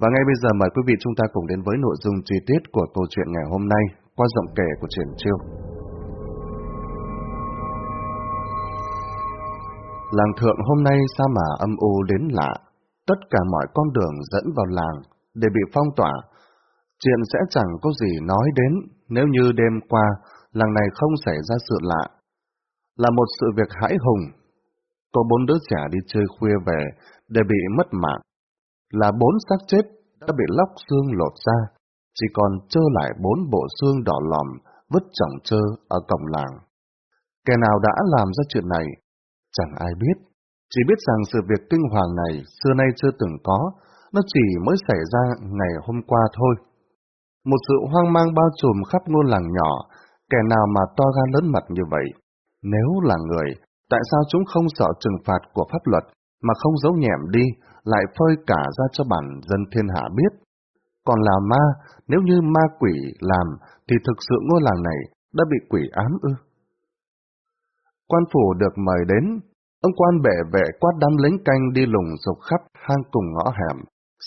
Và ngay bây giờ mời quý vị chúng ta cùng đến với nội dung chi tiết của câu chuyện ngày hôm nay qua giọng kể của Triển Chiêu. Làng thượng hôm nay sa mà âm u đến lạ, tất cả mọi con đường dẫn vào làng để bị phong tỏa. Chuyện sẽ chẳng có gì nói đến nếu như đêm qua làng này không xảy ra sự lạ. Là một sự việc hãi hùng. Có bốn đứa trẻ đi chơi khuya về để bị mất mạng. Là bốn xác chết đã bị lóc xương lột ra, chỉ còn trơ lại bốn bộ xương đỏ lòm vứt chồng trơ ở cổng làng. Kẻ nào đã làm ra chuyện này Chẳng ai biết, chỉ biết rằng sự việc kinh hoàng này xưa nay chưa từng có, nó chỉ mới xảy ra ngày hôm qua thôi. Một sự hoang mang bao trùm khắp ngôi làng nhỏ, kẻ nào mà to gan lớn mặt như vậy. Nếu là người, tại sao chúng không sợ trừng phạt của pháp luật, mà không giấu nhẹm đi, lại phơi cả ra cho bản dân thiên hạ biết? Còn là ma, nếu như ma quỷ làm, thì thực sự ngôi làng này đã bị quỷ ám ư? Quan phủ được mời đến, ông quan bệ vệ quát đám lính canh đi lùng dục khắp hang cùng ngõ hẻm,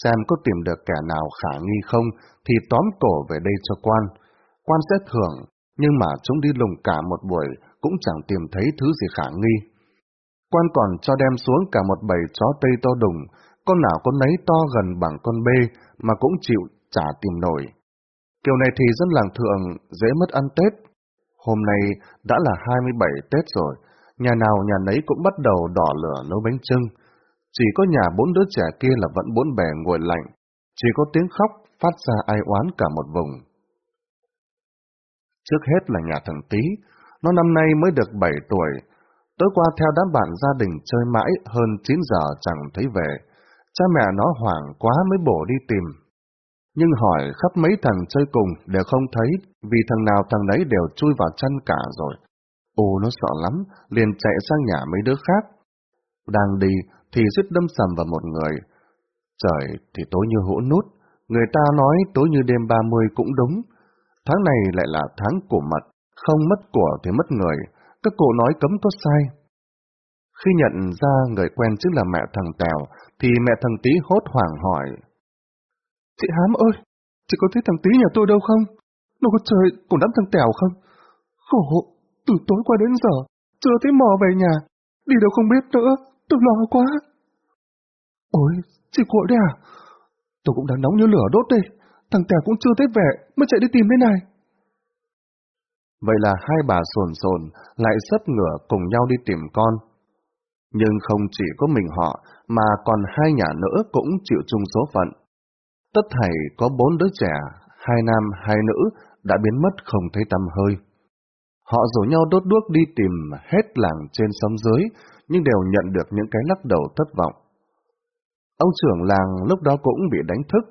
xem có tìm được kẻ nào khả nghi không thì tóm cổ về đây cho quan. Quan sẽ thưởng, nhưng mà chúng đi lùng cả một buổi cũng chẳng tìm thấy thứ gì khả nghi. Quan còn cho đem xuống cả một bầy chó tây to đùng, con nào con nấy to gần bằng con bê mà cũng chịu trả tìm nổi. Kiểu này thì dân làng thượng dễ mất ăn Tết, Hôm nay đã là 27 Tết rồi, nhà nào nhà nấy cũng bắt đầu đỏ lửa nấu bánh trưng. Chỉ có nhà bốn đứa trẻ kia là vẫn bốn bè ngồi lạnh, chỉ có tiếng khóc phát ra ai oán cả một vùng. Trước hết là nhà thằng Tý, nó năm nay mới được 7 tuổi. Tối qua theo đám bạn gia đình chơi mãi hơn 9 giờ chẳng thấy về. Cha mẹ nó hoảng quá mới bổ đi tìm nhưng hỏi khắp mấy thằng chơi cùng đều không thấy, vì thằng nào thằng đấy đều chui vào chân cả rồi. Ô nó sợ lắm, liền chạy sang nhà mấy đứa khác. Đang đi thì suýt đâm sầm vào một người. Trời thì tối như hũ nút, người ta nói tối như đêm 30 cũng đúng. Tháng này lại là tháng của mật, không mất của thì mất người, các cụ nói cấm có sai. Khi nhận ra người quen chính là mẹ thằng Tèo, thì mẹ thằng Tý hốt hoảng hỏi. Chị Hám ơi, chị có thấy thằng Tí nhà tôi đâu không? Nó có chơi cùng đám thằng Tèo không? Khổ, từ tối qua đến giờ, chưa thấy mò về nhà, đi đâu không biết nữa, tôi lo quá. Ôi, chị cuội đấy à? Tôi cũng đang nóng như lửa đốt đây, thằng Tèo cũng chưa thấy về, mới chạy đi tìm thế này. Vậy là hai bà sồn sồn lại sấp ngửa cùng nhau đi tìm con. Nhưng không chỉ có mình họ, mà còn hai nhà nữa cũng chịu chung số phận. Tất thảy có bốn đứa trẻ, hai nam hai nữ, đã biến mất không thấy tăm hơi. Họ rủ nhau đốt đuốc đi tìm hết làng trên sông dưới, nhưng đều nhận được những cái lắc đầu thất vọng. Ông trưởng làng lúc đó cũng bị đánh thức,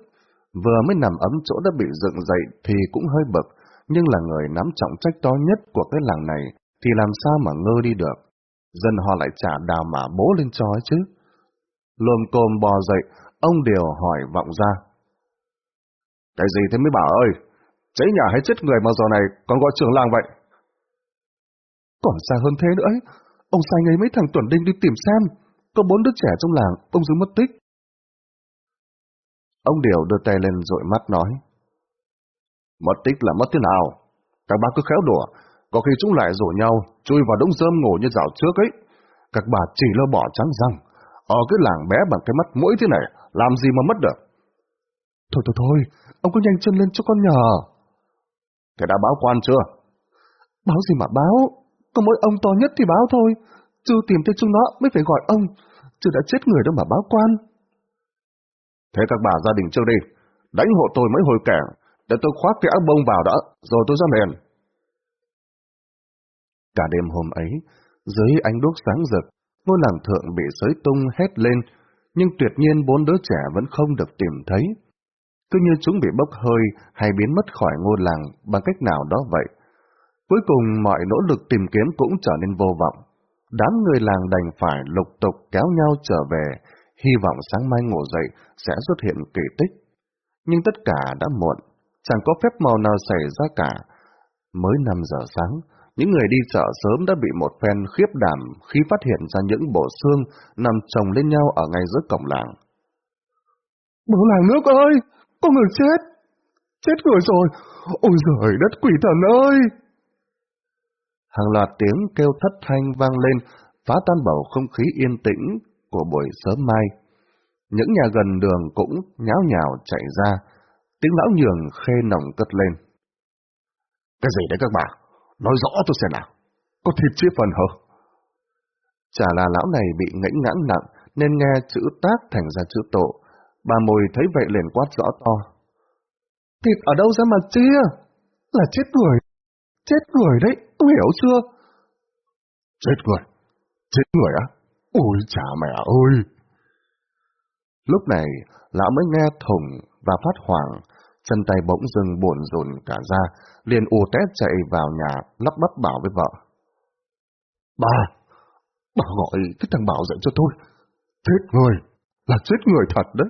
vừa mới nằm ấm chỗ đã bị dựng dậy thì cũng hơi bực, nhưng là người nắm trọng trách to nhất của cái làng này thì làm sao mà ngơ đi được. Dân họ lại trả đào mà bố lên cho ấy chứ. Lồm cồm bò dậy, ông điều hỏi vọng ra. Cái gì thế mới bảo ơi? Cháy nhà hay chết người mà giờ này còn gọi trưởng làng vậy? Còn xa hơn thế nữa ấy. Ông sai ngay mấy thằng tuần đinh đi tìm xem. Có bốn đứa trẻ trong làng, ông giữ mất tích. Ông Điều đưa tay lên rội mắt nói. Mất tích là mất thế nào? Các bác cứ khéo đùa, có khi chúng lại rủ nhau, chui vào đống rơm ngủ như dạo trước ấy. Các bà chỉ lo bỏ trắng răng. Ở cái làng bé bằng cái mắt mũi thế này, làm gì mà mất được? Thôi thôi thôi, ông cứ nhanh chân lên cho con nhờ. Thế đã báo quan chưa? Báo gì mà báo, có mỗi ông to nhất thì báo thôi, chưa tìm thấy chúng nó mới phải gọi ông, chứ đã chết người đâu mà báo quan. Thế các bà gia đình chưa đi, đánh hộ tôi mấy hồi kẻ, để tôi khoác cái áo bông vào đã, rồi tôi ra mền. Cả đêm hôm ấy, dưới ánh đuốc sáng rực, ngôi làng thượng bị sới tung hét lên, nhưng tuyệt nhiên bốn đứa trẻ vẫn không được tìm thấy cứ như chúng bị bốc hơi hay biến mất khỏi ngôi làng bằng cách nào đó vậy. Cuối cùng mọi nỗ lực tìm kiếm cũng trở nên vô vọng. Đám người làng đành phải lục tục kéo nhau trở về, hy vọng sáng mai ngủ dậy sẽ xuất hiện kỳ tích. Nhưng tất cả đã muộn, chẳng có phép màu nào xảy ra cả. Mới 5 giờ sáng, những người đi chợ sớm đã bị một phen khiếp đảm khi phát hiện ra những bộ xương nằm chồng lên nhau ở ngay giữa cổng làng. Bố làng nước ơi! Có người chết! Chết người rồi! Ôi giời đất quỷ thần ơi! Hàng loạt tiếng kêu thất thanh vang lên, phá tan bầu không khí yên tĩnh của buổi sớm mai. Những nhà gần đường cũng nháo nhào chạy ra, tiếng lão nhường khê nồng cất lên. Cái gì đấy các bà? Nói rõ tôi xem nào. Có thịt chia phần hả? Chả là lão này bị ngẫy ngãn nặng, nên nghe chữ tác thành ra chữ tổ. Bà mùi thấy vậy liền quát rõ to. Thịt ở đâu ra mà chia? Là chết người. Chết người đấy, ông hiểu chưa? Chết người? Chết người á? Ôi chà mẹ ơi! Lúc này, lão mới nghe thùng và phát hoảng, chân tay bỗng dừng buồn rùn cả ra, liền ù tét chạy vào nhà, lắp bắp bảo với vợ. Bà, bà gọi cái thằng Bảo dậy cho tôi. Chết người, là chết người thật đấy.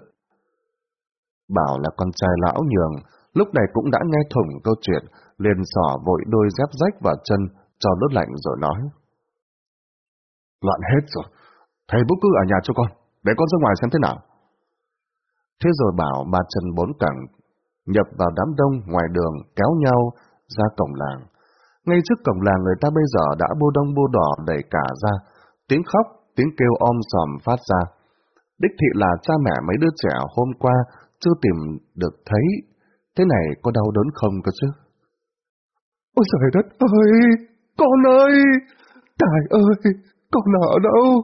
Bảo là con trai lão nhường, lúc này cũng đã nghe thủng câu chuyện, liền xỏ vội đôi dép rách vào chân, cho đốt lạnh rồi nói. Loạn hết rồi, thầy bố cứ ở nhà cho con, để con ra ngoài xem thế nào. Thế rồi bảo ba chân bốn cẳng, nhập vào đám đông ngoài đường kéo nhau ra cổng làng. Ngay trước cổng làng người ta bây giờ đã bô đông bô đỏ đầy cả ra, tiếng khóc, tiếng kêu om sòm phát ra. Đích thị là cha mẹ mấy đứa trẻ hôm qua chưa tìm được thấy, thế này có đau đớn không cơ chứ? Ôi trời đất ơi, con ơi, Tài ơi, con ở đâu,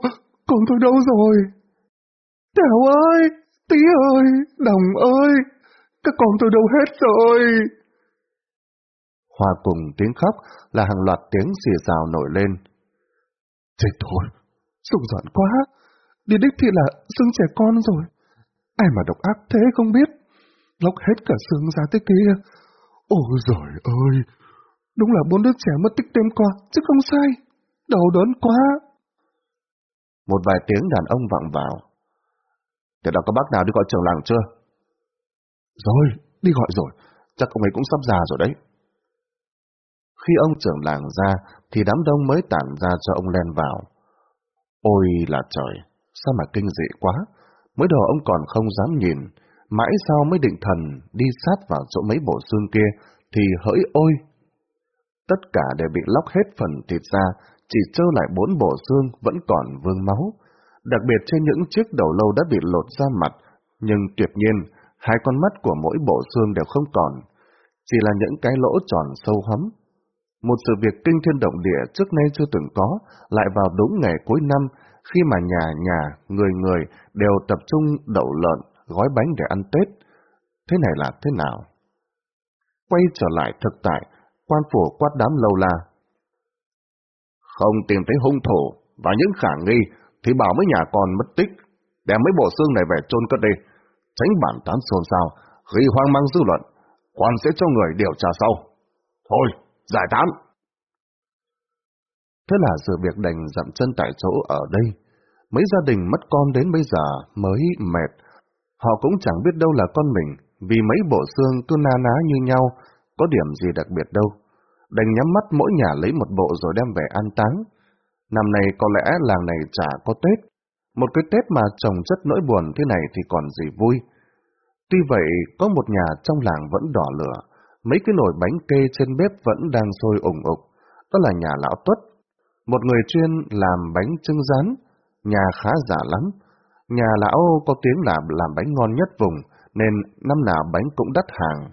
con tôi đâu rồi? Tèo ơi, Tí ơi, Đồng ơi, các con tôi đâu hết rồi? Hòa cùng tiếng khóc là hàng loạt tiếng xì xào nổi lên. Chết thôi, sung giận quá, đi đích thì là xương trẻ con rồi. Ai mà độc ác thế không biết, lóc hết cả xương ra tới kia. Ôi giời ơi, đúng là bốn đứa trẻ mất tích đêm qua, chứ không sai, đau đớn quá. Một vài tiếng đàn ông vọng vào. Thế đó có bác nào đi gọi trưởng làng chưa? Rồi, đi gọi rồi, chắc ông ấy cũng sắp già rồi đấy. Khi ông trưởng làng ra, thì đám đông mới tản ra cho ông len vào. Ôi là trời, sao mà kinh dị quá, mới đầu ông còn không dám nhìn, mãi sau mới định thần đi sát vào chỗ mấy bộ xương kia, thì hỡi ôi! Tất cả đều bị lóc hết phần thịt ra, chỉ trơ lại bốn bộ xương vẫn còn vương máu. Đặc biệt trên những chiếc đầu lâu đã bị lột ra mặt, nhưng tuyệt nhiên, hai con mắt của mỗi bộ xương đều không còn, chỉ là những cái lỗ tròn sâu hấm. Một sự việc kinh thiên động địa trước nay chưa từng có, lại vào đúng ngày cuối năm, khi mà nhà nhà, người người đều tập trung đậu lợn, gói bánh để ăn Tết. Thế này là thế nào? Quay trở lại thực tại, quan phủ quát đám lâu la. Không tìm thấy hung thủ và những khả nghi thì bảo mấy nhà con mất tích, đem mấy bộ xương này về chôn cất đi, tránh bản tán xôn xao, gây hoang mang dư luận, quan sẽ cho người điều tra sau. Thôi, giải tán! Thế là sự việc đành dậm chân tại chỗ ở đây. Mấy gia đình mất con đến bây giờ mới mệt. Họ cũng chẳng biết đâu là con mình, vì mấy bộ xương cứ na ná như nhau, có điểm gì đặc biệt đâu. Đành nhắm mắt mỗi nhà lấy một bộ rồi đem về an táng. Năm nay có lẽ làng này chả có Tết. Một cái Tết mà chồng rất nỗi buồn thế này thì còn gì vui. Tuy vậy, có một nhà trong làng vẫn đỏ lửa, mấy cái nồi bánh kê trên bếp vẫn đang sôi ủng ục. Đó là nhà lão Tuất, một người chuyên làm bánh trưng rán, nhà khá giả lắm. Nhà lão có tiếng là làm bánh ngon nhất vùng, nên năm nào bánh cũng đắt hàng.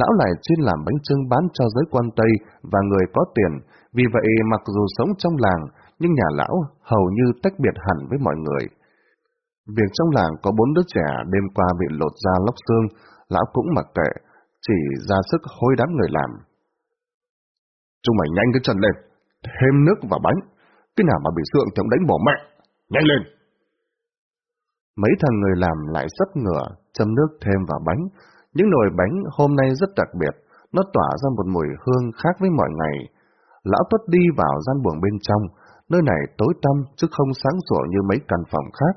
Lão lại chuyên làm bánh trưng bán cho giới quan Tây và người có tiền, vì vậy mặc dù sống trong làng, nhưng nhà lão hầu như tách biệt hẳn với mọi người. Việc trong làng có bốn đứa trẻ đêm qua bị lột da lóc xương, lão cũng mặc kệ, chỉ ra sức hối đám người làm. Chúng mày nhanh cái chân lên, thêm nước vào bánh, cái nào mà bị sượng thì ông đánh bỏ mẹ, nhanh lên! Mấy thằng người làm lại sấp ngửa, châm nước thêm vào bánh. Những nồi bánh hôm nay rất đặc biệt, nó tỏa ra một mùi hương khác với mọi ngày. Lão Tuất đi vào gian buồng bên trong, nơi này tối tăm chứ không sáng sủa như mấy căn phòng khác.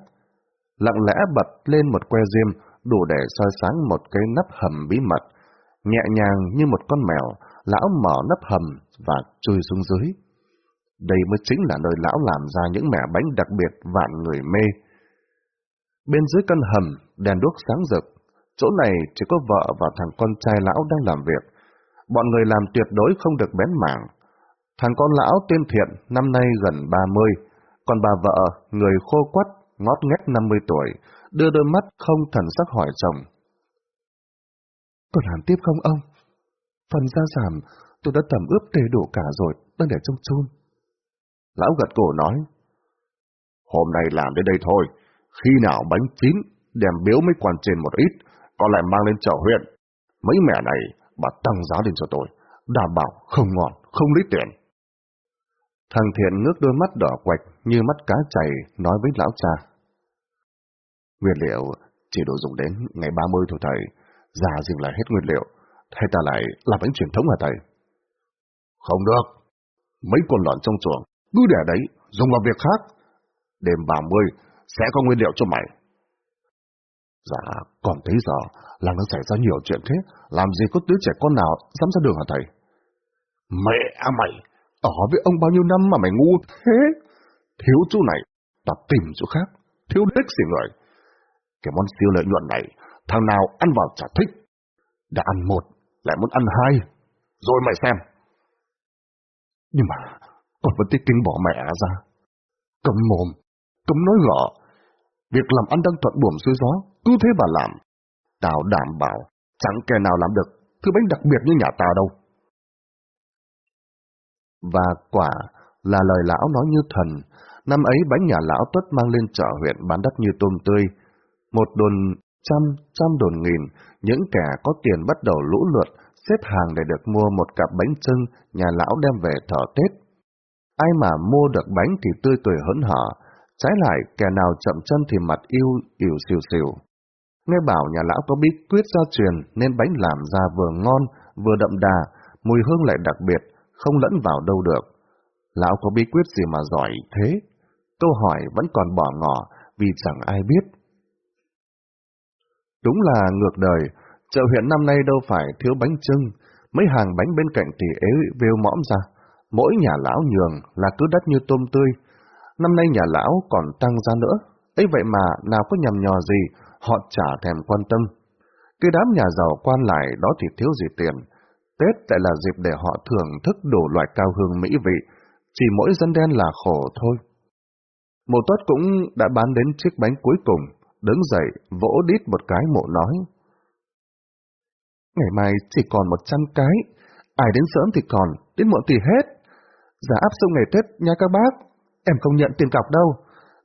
Lặng lẽ bật lên một que diêm, đủ để soi sáng một cái nắp hầm bí mật. Nhẹ nhàng như một con mèo, lão mở nắp hầm và chui xuống dưới. Đây mới chính là nơi lão làm ra những mẻ bánh đặc biệt vạn người mê. Bên dưới căn hầm, đèn đuốc sáng rực, chỗ này chỉ có vợ và thằng con trai lão đang làm việc. Bọn người làm tuyệt đối không được bén mảng. Thằng con lão tên Thiện năm nay gần 30, còn bà vợ, người khô quắt, ngót nghét 50 tuổi, đưa đôi mắt không thần sắc hỏi chồng. Còn làm tiếp không ông? Phần gia giảm tôi đã tầm ướp tề đủ cả rồi, đang để trong chun. Lão gật cổ nói, Hôm nay làm đến đây thôi, khi nào bánh chín, đem biếu mấy quan trên một ít, còn lại mang lên chợ huyện. Mấy mẹ này, bà tăng giá lên cho tôi, đảm bảo không ngon, không lấy tiền. Thằng Thiện ngước đôi mắt đỏ quạch như mắt cá chày, nói với lão cha. Nguyên liệu chỉ đủ dùng đến ngày 30 thôi thầy, già dừng lại hết nguyên liệu, hay ta lại làm bánh truyền thống hả thầy? Không được, mấy con lợn trong chuồng, cứ để đấy, dùng vào việc khác. Đêm 30 sẽ có nguyên liệu cho mày. Dạ, còn tới giờ, làng nó xảy ra nhiều chuyện thế, làm gì có đứa trẻ con nào dám ra đường hả thầy? Mẹ à mày, ở với ông bao nhiêu năm mà mày ngu thế? Thiếu chỗ này, ta tìm chỗ khác, thiếu đích gì người. Cái món siêu lợi nhuận này, thằng nào ăn vào chả thích. Đã ăn một, lại muốn ăn hai. Rồi mày xem. Nhưng mà, còn vẫn tiết kinh bỏ mẹ ra. Cấm mồm, cấm nói gọ. Việc làm ăn đang thuận buồm xuôi gió, cứ thế bà làm. Tao đảm bảo, chẳng kẻ nào làm được thứ bánh đặc biệt như nhà tao đâu. Và quả là lời lão nói như thần. Năm ấy bánh nhà lão tuất mang lên chợ huyện bán đắt như tôm tươi. Một đồn trăm, trăm đồn nghìn, những kẻ có tiền bắt đầu lũ lượt, xếp hàng để được mua một cặp bánh trưng nhà lão đem về thở Tết. Ai mà mua được bánh thì tươi cười hớn hở, trái lại kẻ nào chậm chân thì mặt yêu, ỉu xìu xìu. Nghe bảo nhà lão có bí quyết gia truyền nên bánh làm ra vừa ngon, vừa đậm đà, mùi hương lại đặc biệt, không lẫn vào đâu được. Lão có bí quyết gì mà giỏi thế? Câu hỏi vẫn còn bỏ ngỏ vì chẳng ai biết. Đúng là ngược đời, chợ huyện năm nay đâu phải thiếu bánh trưng, mấy hàng bánh bên cạnh thì ế vêu mõm ra, mỗi nhà lão nhường là cứ đắt như tôm tươi. Năm nay nhà lão còn tăng ra nữa, ấy vậy mà nào có nhầm nhò gì, họ chả thèm quan tâm. Cái đám nhà giàu quan lại đó thì thiếu gì tiền, Tết lại là dịp để họ thưởng thức đủ loại cao hương mỹ vị, chỉ mỗi dân đen là khổ thôi. Mộ tuất cũng đã bán đến chiếc bánh cuối cùng, đứng dậy, vỗ đít một cái mộ nói. Ngày mai chỉ còn một trăm cái, ai đến sớm thì còn, đến muộn thì hết. Giá áp dụng ngày Tết nha các bác, em không nhận tiền cọc đâu,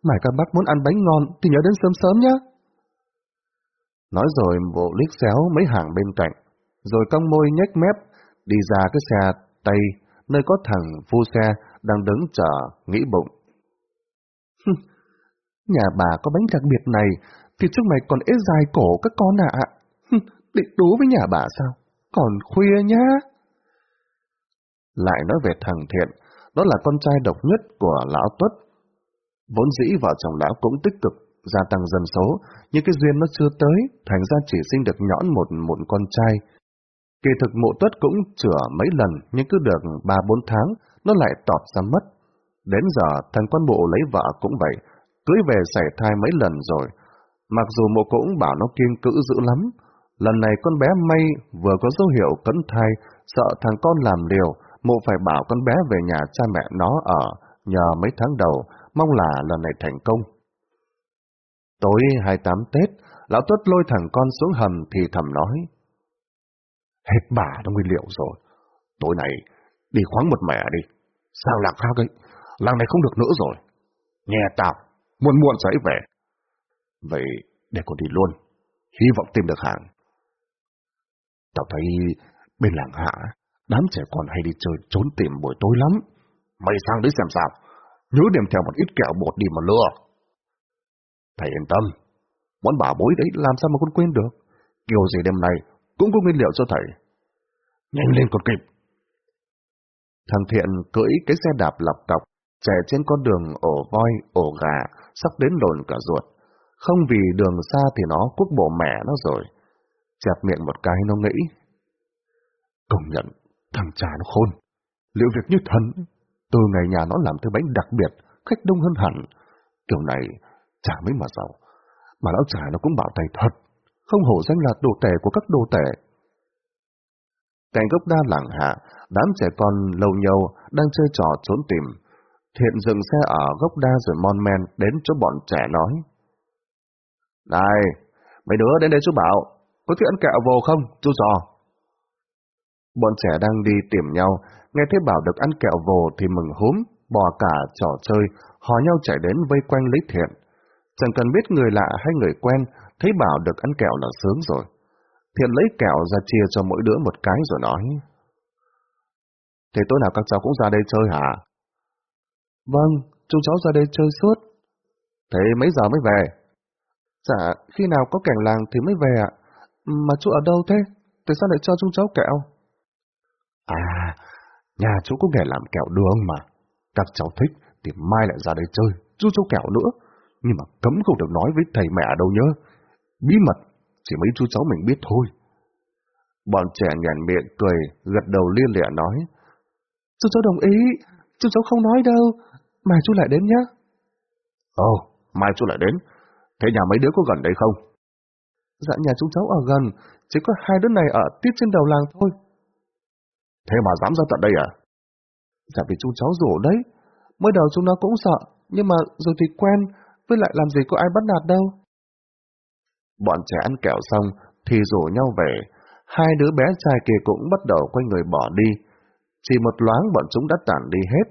mà các bác muốn ăn bánh ngon thì nhớ đến sớm sớm nhé. Nói rồi bộ liếc xéo mấy hàng bên cạnh, rồi cong môi nhếch mép, đi ra cái xe Tây, nơi có thằng phu xe đang đứng chờ, nghĩ bụng. Nhà bà có bánh đặc biệt này, thì trước mày còn ế dài cổ các con ạ. À. Định đố với nhà bà sao? Còn khuya nhá. Lại nói về thằng Thiện, đó là con trai độc nhất của lão Tuất. Vốn dĩ vợ chồng lão cũng tích cực gia tăng dân số, nhưng cái duyên nó chưa tới, thành ra chỉ sinh được nhõn một mụn con trai. Kỳ thực mộ tuất cũng chữa mấy lần, nhưng cứ được ba bốn tháng, nó lại tọt ra mất. Đến giờ, thằng quan bộ lấy vợ cũng vậy, cưới về xảy thai mấy lần rồi. Mặc dù mộ cũng bảo nó kiên cữ dữ lắm, lần này con bé may vừa có dấu hiệu cấn thai, sợ thằng con làm liều, mộ phải bảo con bé về nhà cha mẹ nó ở, nhờ mấy tháng đầu, mong là lần này thành công. Tối 28 Tết, lão tuất lôi thằng con xuống hầm thì thầm nói. Hết bà đã nguyên liệu rồi. Tối này đi khoáng một mẹ đi. Sao lạc khác ấy? Làng này không được nữa rồi. Nghe tao, muộn muộn sẽ về. Vậy để con đi luôn. Hy vọng tìm được hàng. Tao thấy bên làng hạ, đám trẻ con hay đi chơi trốn tìm buổi tối lắm. Mày sang đấy xem sao. Nhớ đem theo một ít kẹo bột đi mà lừa. Thầy yên tâm. Món bà bối đấy làm sao mà con quên được. Kiểu gì đêm nay cũng có nguyên liệu cho thầy. Nhanh lên còn kịp. Thằng Thiện cưỡi cái xe đạp lọc cọc, chạy trên con đường ổ voi, ổ gà, sắp đến lồn cả ruột. Không vì đường xa thì nó quốc bộ mẹ nó rồi. Chẹp miệng một cái nó nghĩ. Công nhận, thằng cha nó khôn. Liệu việc như thần, từ ngày nhà nó làm thứ bánh đặc biệt, khách đông hơn hẳn. Kiểu này, chả mấy mà giàu. Mà lão trả nó cũng bảo tay thật. không hổ danh là đồ tể của các đồ tể. Cạnh gốc đa làng hạ, đám trẻ con lâu nhâu đang chơi trò trốn tìm. Thiện dừng xe ở gốc đa rồi mon men đến chỗ bọn trẻ nói. Này, mấy đứa đến đây chú bảo, có thích ăn kẹo vô không, chú giò? Bọn trẻ đang đi tìm nhau, nghe thấy bảo được ăn kẹo vồ thì mừng húm, bỏ cả trò chơi, hò nhau chạy đến vây quanh lấy thiện. Chẳng cần biết người lạ hay người quen, thấy bảo được ăn kẹo là sướng rồi. Thiện lấy kẹo ra chia cho mỗi đứa một cái rồi nói. Thế tối nào các cháu cũng ra đây chơi hả? Vâng, chúng cháu ra đây chơi suốt. Thế mấy giờ mới về? Dạ, khi nào có cảnh làng thì mới về ạ. Mà chú ở đâu thế? Tại sao lại cho chúng cháu kẹo? À, nhà chú có nghề làm kẹo đường mà. Các cháu thích thì mai lại ra đây chơi, chú cháu kẹo nữa. Nhưng mà cấm không được nói với thầy mẹ đâu nhớ. Bí mật, chỉ mấy chú cháu mình biết thôi. Bọn trẻ nhàn miệng cười, gật đầu liên lịa nói. Chú cháu đồng ý, chú cháu không nói đâu, mai chú lại đến nhá. Ồ, mai chú lại đến. Thế nhà mấy đứa có gần đây không? Dạ nhà chúng cháu ở gần, chỉ có hai đứa này ở tiếp trên đầu làng thôi. Thế mà dám ra tận đây à? Dạ vì chú cháu rủ đấy. Mới đầu chúng nó cũng sợ, nhưng mà rồi thì quen, với lại làm gì có ai bắt nạt đâu. Bọn trẻ ăn kẹo xong thì rủ nhau về, hai đứa bé trai kia cũng bắt đầu quay người bỏ đi. Chỉ một loáng bọn chúng đã tản đi hết.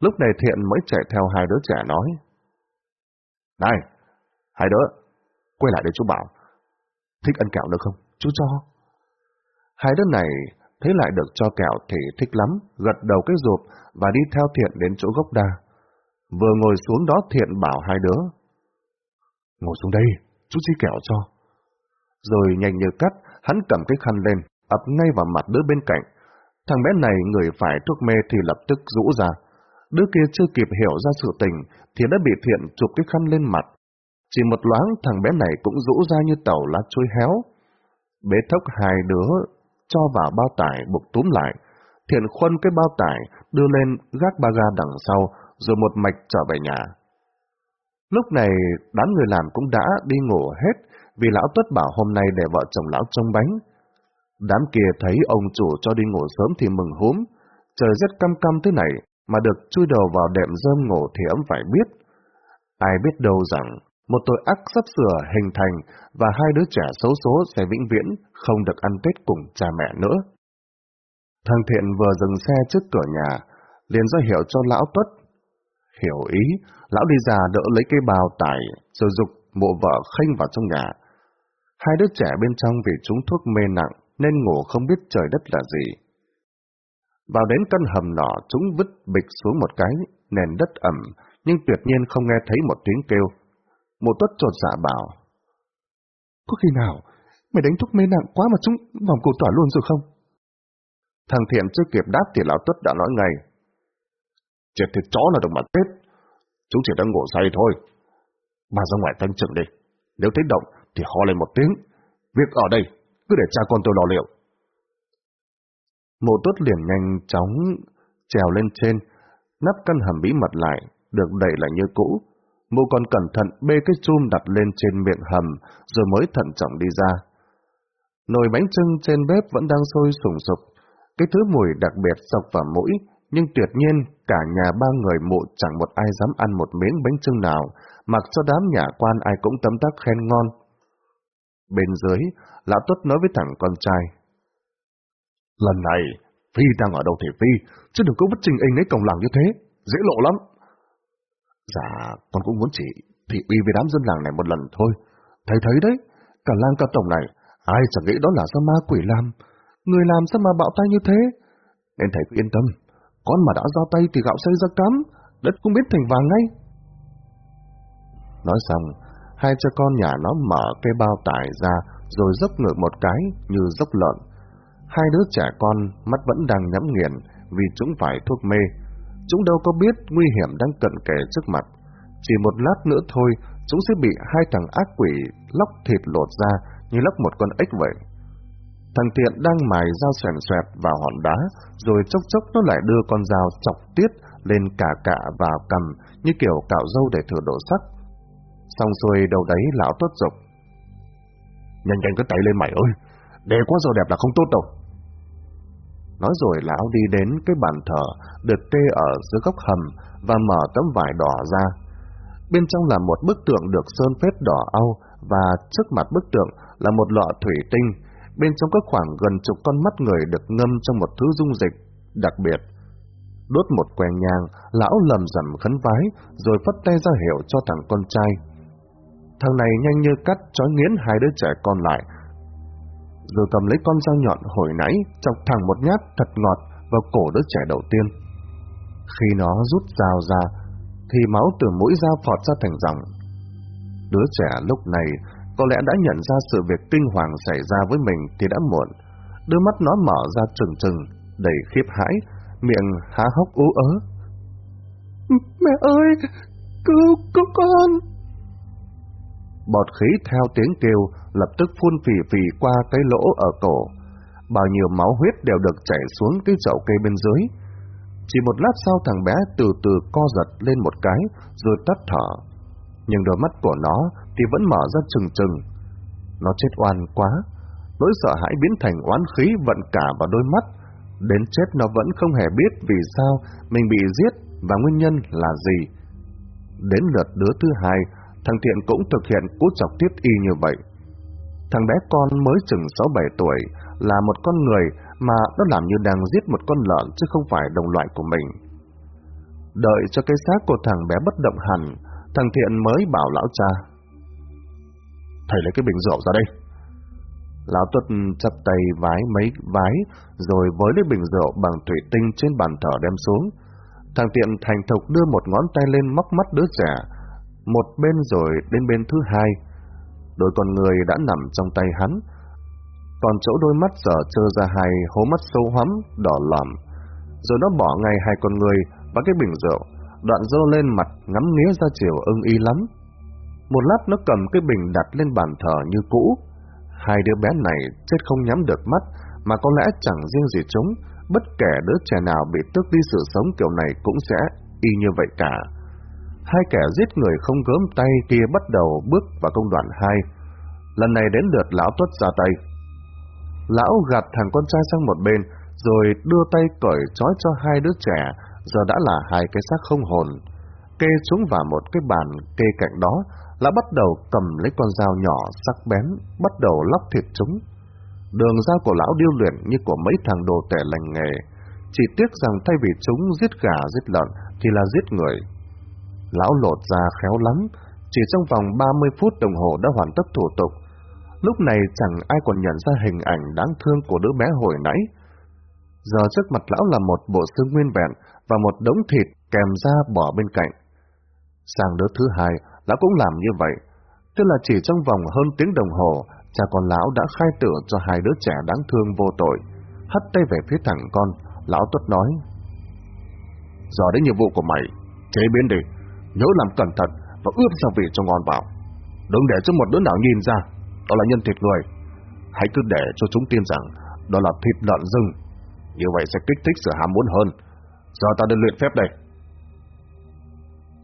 Lúc này Thiện mới chạy theo hai đứa trẻ nói. Này, hai đứa, quay lại để chú bảo. Thích ăn kẹo nữa không? Chú cho. Hai đứa này thấy lại được cho kẹo thì thích lắm, gật đầu cái rụp và đi theo Thiện đến chỗ gốc đa. Vừa ngồi xuống đó Thiện bảo hai đứa. Ngồi xuống đây, chú chi kẹo cho. Rồi nhanh như cắt, hắn cầm cái khăn lên, ập ngay vào mặt đứa bên cạnh. Thằng bé này người phải thuốc mê thì lập tức rũ ra. Đứa kia chưa kịp hiểu ra sự tình thì đã bị Thiện chụp cái khăn lên mặt. Chỉ một loáng thằng bé này cũng rũ ra như tàu lá chuối héo. Bế thốc hai đứa cho vào bao tải buộc túm lại. Thiện khuân cái bao tải đưa lên gác ba ga đằng sau rồi một mạch trở về nhà. Lúc này đám người làm cũng đã đi ngủ hết vì lão tuất bảo hôm nay để vợ chồng lão trông bánh. Đám kia thấy ông chủ cho đi ngủ sớm thì mừng húm, trời rất căm căm thế này mà được chui đầu vào đệm rơm ngủ thì ấm phải biết. Ai biết đâu rằng một tội ác sắp sửa hình thành và hai đứa trẻ xấu số sẽ vĩnh viễn không được ăn Tết cùng cha mẹ nữa. Thằng Thiện vừa dừng xe trước cửa nhà, liền ra hiệu cho lão Tuất. Hiểu ý, lão đi ra đỡ lấy cây bào tải, rồi dục mộ vợ khênh vào trong nhà. Hai đứa trẻ bên trong vì chúng thuốc mê nặng nên ngủ không biết trời đất là gì. Vào đến căn hầm nọ, chúng vứt bịch xuống một cái, nền đất ẩm, nhưng tuyệt nhiên không nghe thấy một tiếng kêu. Mộ tuất trột dạ bảo. Có khi nào, mày đánh thuốc mê nặng quá mà chúng vòng cổ tỏa luôn rồi không? Thằng Thiện chưa kịp đáp thì lão tuất đã nói ngay. Chết thì chó là động mà chết. Chúng chỉ đang ngủ say thôi. Mà ra ngoài tăng trưởng đi. Nếu thấy động thì ho lên một tiếng. Việc ở đây, cứ để cha con tôi lo liệu. Mộ tuất liền nhanh chóng trèo lên trên, nắp căn hầm bí mật lại, được đẩy lại như cũ. Mụ còn cẩn thận bê cái chum đặt lên trên miệng hầm, rồi mới thận trọng đi ra. Nồi bánh trưng trên bếp vẫn đang sôi sùng sục, cái thứ mùi đặc biệt sọc vào mũi, nhưng tuyệt nhiên cả nhà ba người mụ chẳng một ai dám ăn một miếng bánh trưng nào, mặc cho đám nhà quan ai cũng tấm tắc khen ngon. Bên dưới, lão tuất nói với thằng con trai. Lần này, Phi đang ở đâu thì Phi, chứ đừng có vứt trình hình ấy cổng làng như thế, dễ lộ lắm. Dạ, con cũng muốn chỉ thị uy với đám dân làng này một lần thôi. Thầy thấy đấy, cả làng cả tổng này, ai chẳng nghĩ đó là do ma quỷ làm. Người làm sao mà bạo tay như thế? Nên thầy cứ yên tâm, con mà đã ra tay thì gạo xây ra cám, đất cũng biết thành vàng ngay. Nói xong, hai cha con nhà nó mở cái bao tải ra rồi dốc ngược một cái như dốc lợn. Hai đứa trẻ con mắt vẫn đang nhắm nghiền vì chúng phải thuốc mê. Chúng đâu có biết nguy hiểm đang cận kề trước mặt. Chỉ một lát nữa thôi, chúng sẽ bị hai thằng ác quỷ lóc thịt lột ra như lóc một con ếch vậy. Thằng tiện đang mài dao xoèn xoẹt vào hòn đá, rồi chốc chốc nó lại đưa con dao chọc tiết lên cả cạ vào cầm như kiểu cạo dâu để thử độ sắc. Xong xuôi đầu đấy lão tốt dục. Nhanh nhanh cái tay lên mày ơi, để quá dầu đẹp là không tốt đâu. Nói rồi lão đi đến cái bàn thờ được kê ở dưới góc hầm và mở tấm vải đỏ ra. Bên trong là một bức tượng được sơn phết đỏ au và trước mặt bức tượng là một lọ thủy tinh. Bên trong có khoảng gần chục con mắt người được ngâm trong một thứ dung dịch đặc biệt. Đốt một que nhang, lão lầm rầm khấn vái, rồi phất tay ra hiệu cho thằng con trai. Thằng này nhanh như cắt trói nghiến hai đứa trẻ con lại, rồi cầm lấy con dao nhọn hồi nãy, chọc thẳng một nhát thật ngọt vào cổ đứa trẻ đầu tiên. Khi nó rút dao ra, thì máu từ mũi dao phọt ra thành dòng. Đứa trẻ lúc này có lẽ đã nhận ra sự việc kinh hoàng xảy ra với mình thì đã muộn. Đôi mắt nó mở ra trừng trừng, đầy khiếp hãi, miệng há hốc ú ớ. Mẹ ơi, cứu, cứu con! Bọt khí theo tiếng kêu lập tức phun phì phì qua cái lỗ ở cổ. Bao nhiêu máu huyết đều được chảy xuống cái chậu cây bên dưới. Chỉ một lát sau thằng bé từ từ co giật lên một cái rồi tắt thở. Nhưng đôi mắt của nó thì vẫn mở ra trừng trừng. Nó chết oan quá. Nỗi sợ hãi biến thành oán khí vận cả vào đôi mắt. Đến chết nó vẫn không hề biết vì sao mình bị giết và nguyên nhân là gì. Đến lượt đứa thứ hai, thằng Thiện cũng thực hiện cú chọc tiếp y như vậy. Thằng bé con mới chừng 6-7 tuổi, là một con người mà nó làm như đang giết một con lợn chứ không phải đồng loại của mình. Đợi cho cái xác của thằng bé bất động hẳn, thằng Thiện mới bảo lão cha. Thầy lấy cái bình rượu ra đây. Lão Tuất chắp tay vái mấy vái, rồi với lấy bình rượu bằng thủy tinh trên bàn thờ đem xuống. Thằng tiện thành thục đưa một ngón tay lên móc mắt đứa trẻ, một bên rồi đến bên thứ hai. Đôi con người đã nằm trong tay hắn, còn chỗ đôi mắt giờ trơ ra hai hố mắt sâu hoắm, đỏ lòm. Rồi nó bỏ ngay hai con người và cái bình rượu, đoạn dơ lên mặt ngắm nghía ra chiều ưng y lắm. Một lát nó cầm cái bình đặt lên bàn thờ như cũ. Hai đứa bé này chết không nhắm được mắt, mà có lẽ chẳng riêng gì chúng, bất kể đứa trẻ nào bị tước đi sự sống kiểu này cũng sẽ y như vậy cả. Hai kẻ giết người không gớm tay kia bắt đầu bước vào công đoạn hai. Lần này đến lượt lão tuất ra tay. Lão gạt thằng con trai sang một bên, rồi đưa tay cởi trói cho hai đứa trẻ, giờ đã là hai cái xác không hồn. Kê xuống vào một cái bàn kê cạnh đó, lão bắt đầu cầm lấy con dao nhỏ sắc bén, bắt đầu lóc thịt chúng. Đường dao của lão điêu luyện như của mấy thằng đồ tể lành nghề, chỉ tiếc rằng thay vì chúng giết gà giết lợn thì là giết người. Lão lột ra khéo lắm, chỉ trong vòng 30 phút đồng hồ đã hoàn tất thủ tục. Lúc này chẳng ai còn nhận ra hình ảnh đáng thương của đứa bé hồi nãy. Giờ trước mặt lão là một bộ xương nguyên vẹn và một đống thịt kèm da bỏ bên cạnh. Sang đứa thứ hai, lão cũng làm như vậy. Tức là chỉ trong vòng hơn tiếng đồng hồ, cha con lão đã khai tử cho hai đứa trẻ đáng thương vô tội. Hất tay về phía thằng con, lão tuất nói. Giờ đến nhiệm vụ của mày, chế biến đi, nhớ làm cẩn thận và ướp gia vị cho ngon vào. Đừng để cho một đứa nào nhìn ra, đó là nhân thịt người. Hãy cứ để cho chúng tin rằng đó là thịt lợn rừng. Như vậy sẽ kích thích sự ham muốn hơn. Giờ ta đi luyện phép đây.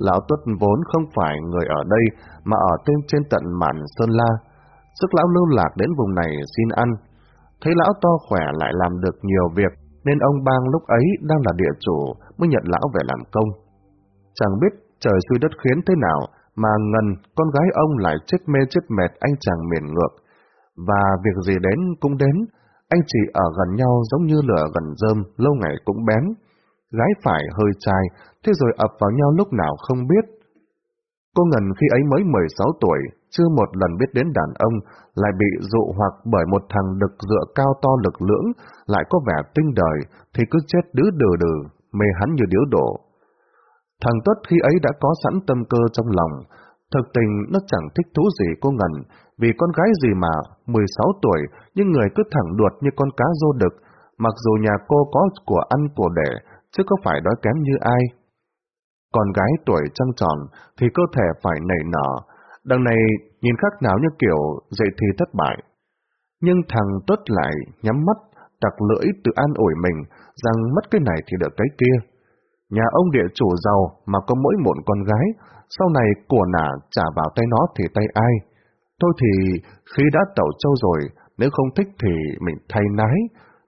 Lão Tuất vốn không phải người ở đây mà ở tên trên tận mạn Sơn La. Sức lão lưu lạc đến vùng này xin ăn. Thấy lão to khỏe lại làm được nhiều việc, nên ông bang lúc ấy đang là địa chủ mới nhận lão về làm công. Chẳng biết trời suy đất khiến thế nào mà ngần con gái ông lại chết mê chết mệt anh chàng miền ngược. Và việc gì đến cũng đến, anh chị ở gần nhau giống như lửa gần rơm, lâu ngày cũng bén. Gái phải hơi trai, thế rồi ập vào nhau lúc nào không biết. Cô Ngân khi ấy mới 16 tuổi, chưa một lần biết đến đàn ông, lại bị dụ hoặc bởi một thằng đực dựa cao to lực lưỡng, lại có vẻ tinh đời, thì cứ chết đứ đừ đừ, mê hắn như điếu đổ. Thằng Tuất khi ấy đã có sẵn tâm cơ trong lòng, thực tình nó chẳng thích thú gì cô Ngân, vì con gái gì mà 16 tuổi, nhưng người cứ thẳng đuột như con cá rô đực, mặc dù nhà cô có của ăn của đẻ, chứ có phải đói kém như ai. Con gái tuổi trăng tròn thì cơ thể phải nảy nở, đằng này nhìn khác nào như kiểu dậy thì thất bại. Nhưng thằng Tuất lại nhắm mắt, tặc lưỡi tự an ủi mình rằng mất cái này thì được cái kia. Nhà ông địa chủ giàu mà có mỗi một con gái, sau này của nả trả vào tay nó thì tay ai? Thôi thì khi đã tẩu châu rồi, nếu không thích thì mình thay nái.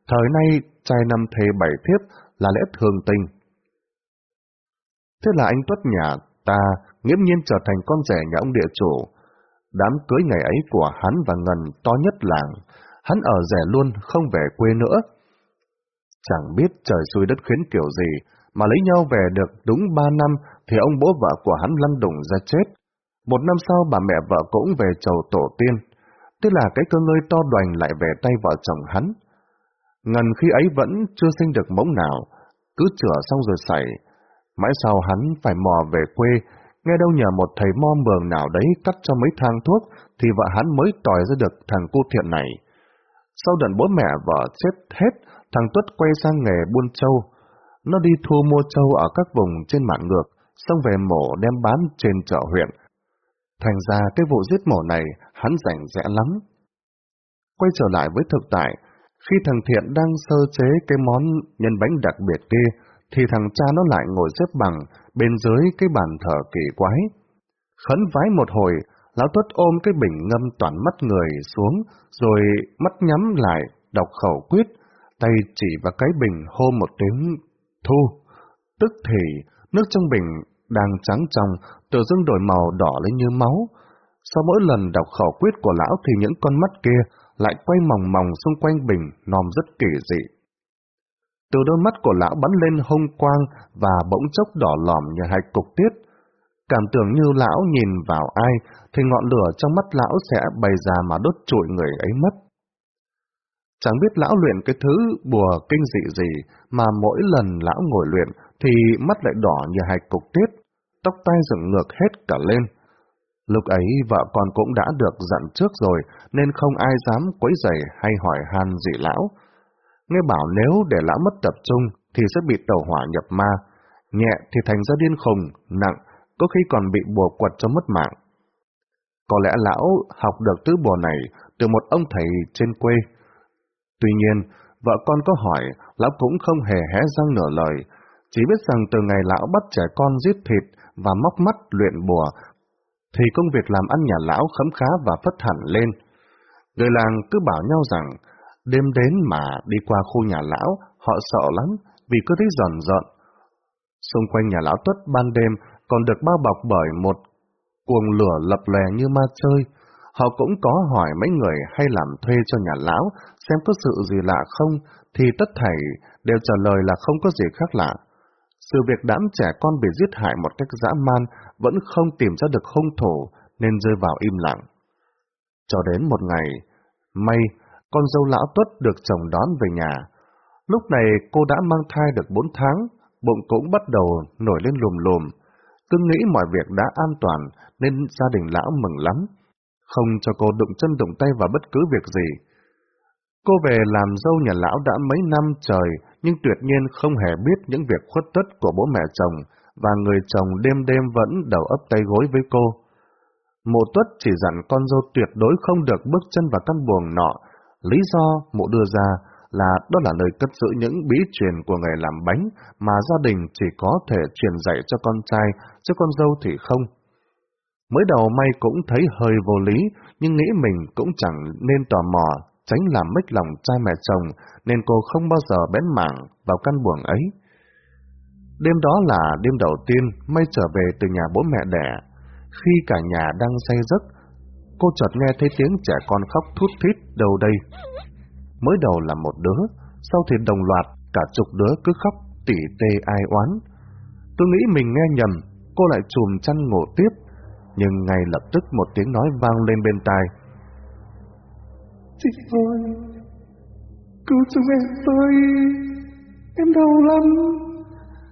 Thời nay trai năm thề bảy thiếp là lẽ thường tình. Thế là anh Tuất nhà ta nghiễm nhiên trở thành con rể nhà ông địa chủ. Đám cưới ngày ấy của hắn và Ngân to nhất làng. Hắn ở rẻ luôn, không về quê nữa. Chẳng biết trời xui đất khiến kiểu gì, mà lấy nhau về được đúng ba năm thì ông bố vợ của hắn lăn đùng ra chết. Một năm sau bà mẹ vợ cũng về chầu tổ tiên, tức là cái cơ ngơi to đoành lại về tay vợ chồng hắn. Ngần khi ấy vẫn chưa sinh được mống nào, cứ chữa xong rồi xảy. Mãi sau hắn phải mò về quê, nghe đâu nhờ một thầy mo mường nào đấy cắt cho mấy thang thuốc, thì vợ hắn mới tòi ra được thằng cu thiện này. Sau đợt bố mẹ vợ chết hết, thằng Tuất quay sang nghề buôn châu. Nó đi thu mua châu ở các vùng trên mạn ngược, xong về mổ đem bán trên chợ huyện. Thành ra cái vụ giết mổ này hắn rảnh rẽ lắm. Quay trở lại với thực tại, khi thằng Thiện đang sơ chế cái món nhân bánh đặc biệt kia, thì thằng cha nó lại ngồi xếp bằng bên dưới cái bàn thờ kỳ quái. Khấn vái một hồi, lão tuất ôm cái bình ngâm toàn mắt người xuống, rồi mắt nhắm lại, đọc khẩu quyết, tay chỉ vào cái bình hô một tiếng thu. Tức thì, nước trong bình đang trắng trong, tự dưng đổi màu đỏ lên như máu. Sau mỗi lần đọc khẩu quyết của lão thì những con mắt kia lại quay mòng mòng xung quanh bình, nòm rất kỳ dị. Từ đôi mắt của lão bắn lên hông quang và bỗng chốc đỏ lòm như hai cục tiết. Cảm tưởng như lão nhìn vào ai, thì ngọn lửa trong mắt lão sẽ bày ra mà đốt trụi người ấy mất. Chẳng biết lão luyện cái thứ bùa kinh dị gì mà mỗi lần lão ngồi luyện thì mắt lại đỏ như hai cục tiết, tóc tai dựng ngược hết cả lên. Lúc ấy vợ con cũng đã được dặn trước rồi nên không ai dám quấy rầy hay hỏi han gì lão. Nghe bảo nếu để lão mất tập trung thì sẽ bị tẩu hỏa nhập ma, nhẹ thì thành ra điên khùng, nặng, có khi còn bị bùa quật cho mất mạng. Có lẽ lão học được tứ bùa này từ một ông thầy trên quê. Tuy nhiên, vợ con có hỏi, lão cũng không hề hé răng nửa lời, chỉ biết rằng từ ngày lão bắt trẻ con giết thịt và móc mắt luyện bùa, thì công việc làm ăn nhà lão khấm khá và phất hẳn lên. Người làng cứ bảo nhau rằng, đêm đến mà đi qua khu nhà lão, họ sợ lắm vì cứ thấy giòn giận. Xung quanh nhà lão tuất ban đêm còn được bao bọc bởi một cuồng lửa lập lè như ma chơi. Họ cũng có hỏi mấy người hay làm thuê cho nhà lão xem có sự gì lạ không, thì tất thảy đều trả lời là không có gì khác lạ. Sự việc đám trẻ con bị giết hại một cách dã man vẫn không tìm ra được hung thủ nên rơi vào im lặng. Cho đến một ngày, may, con dâu lão tuất được chồng đón về nhà. Lúc này cô đã mang thai được bốn tháng, bụng cũng bắt đầu nổi lên lùm lùm. Cứ nghĩ mọi việc đã an toàn nên gia đình lão mừng lắm, không cho cô đụng chân đụng tay vào bất cứ việc gì. Cô về làm dâu nhà lão đã mấy năm trời, nhưng tuyệt nhiên không hề biết những việc khuất tất của bố mẹ chồng, và người chồng đêm đêm vẫn đầu ấp tay gối với cô. Mộ tuất chỉ dặn con dâu tuyệt đối không được bước chân vào căn buồng nọ, lý do mụ đưa ra là đó là nơi cất giữ những bí truyền của người làm bánh mà gia đình chỉ có thể truyền dạy cho con trai, chứ con dâu thì không. Mới đầu may cũng thấy hơi vô lý, nhưng nghĩ mình cũng chẳng nên tò mò, tránh làm mất lòng cha mẹ chồng, nên cô không bao giờ bén mảng vào căn buồng ấy. Đêm đó là đêm đầu tiên May trở về từ nhà bố mẹ đẻ. Khi cả nhà đang say giấc, cô chợt nghe thấy tiếng trẻ con khóc thút thít đâu đây. Mới đầu là một đứa, sau thì đồng loạt cả chục đứa cứ khóc tỉ tê ai oán. Tôi nghĩ mình nghe nhầm, cô lại chùm chăn ngủ tiếp, nhưng ngay lập tức một tiếng nói vang lên bên tai. Chị ơi, cứu chúng em với, em đau lắm,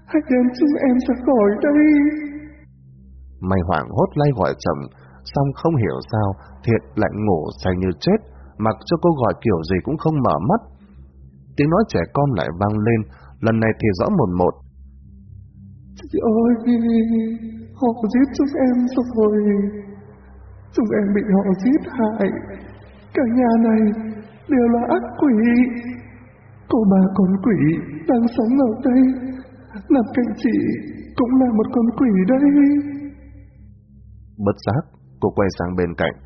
hãy đem chúng em ra khỏi đây. Mày hoảng hốt lay gọi chồng, xong không hiểu sao Thiện lại ngủ say như chết, mặc cho cô gọi kiểu gì cũng không mở mắt. Tiếng nói trẻ con lại vang lên, lần này thì rõ một một. Chị ơi, họ giết chúng em rồi. Chúng em bị họ giết hại. Cả nhà này đều là ác quỷ. Cô bà con quỷ đang sống ở đây. Nằm cạnh chị cũng là một con quỷ đây. Bất giác, cô quay sang bên cạnh.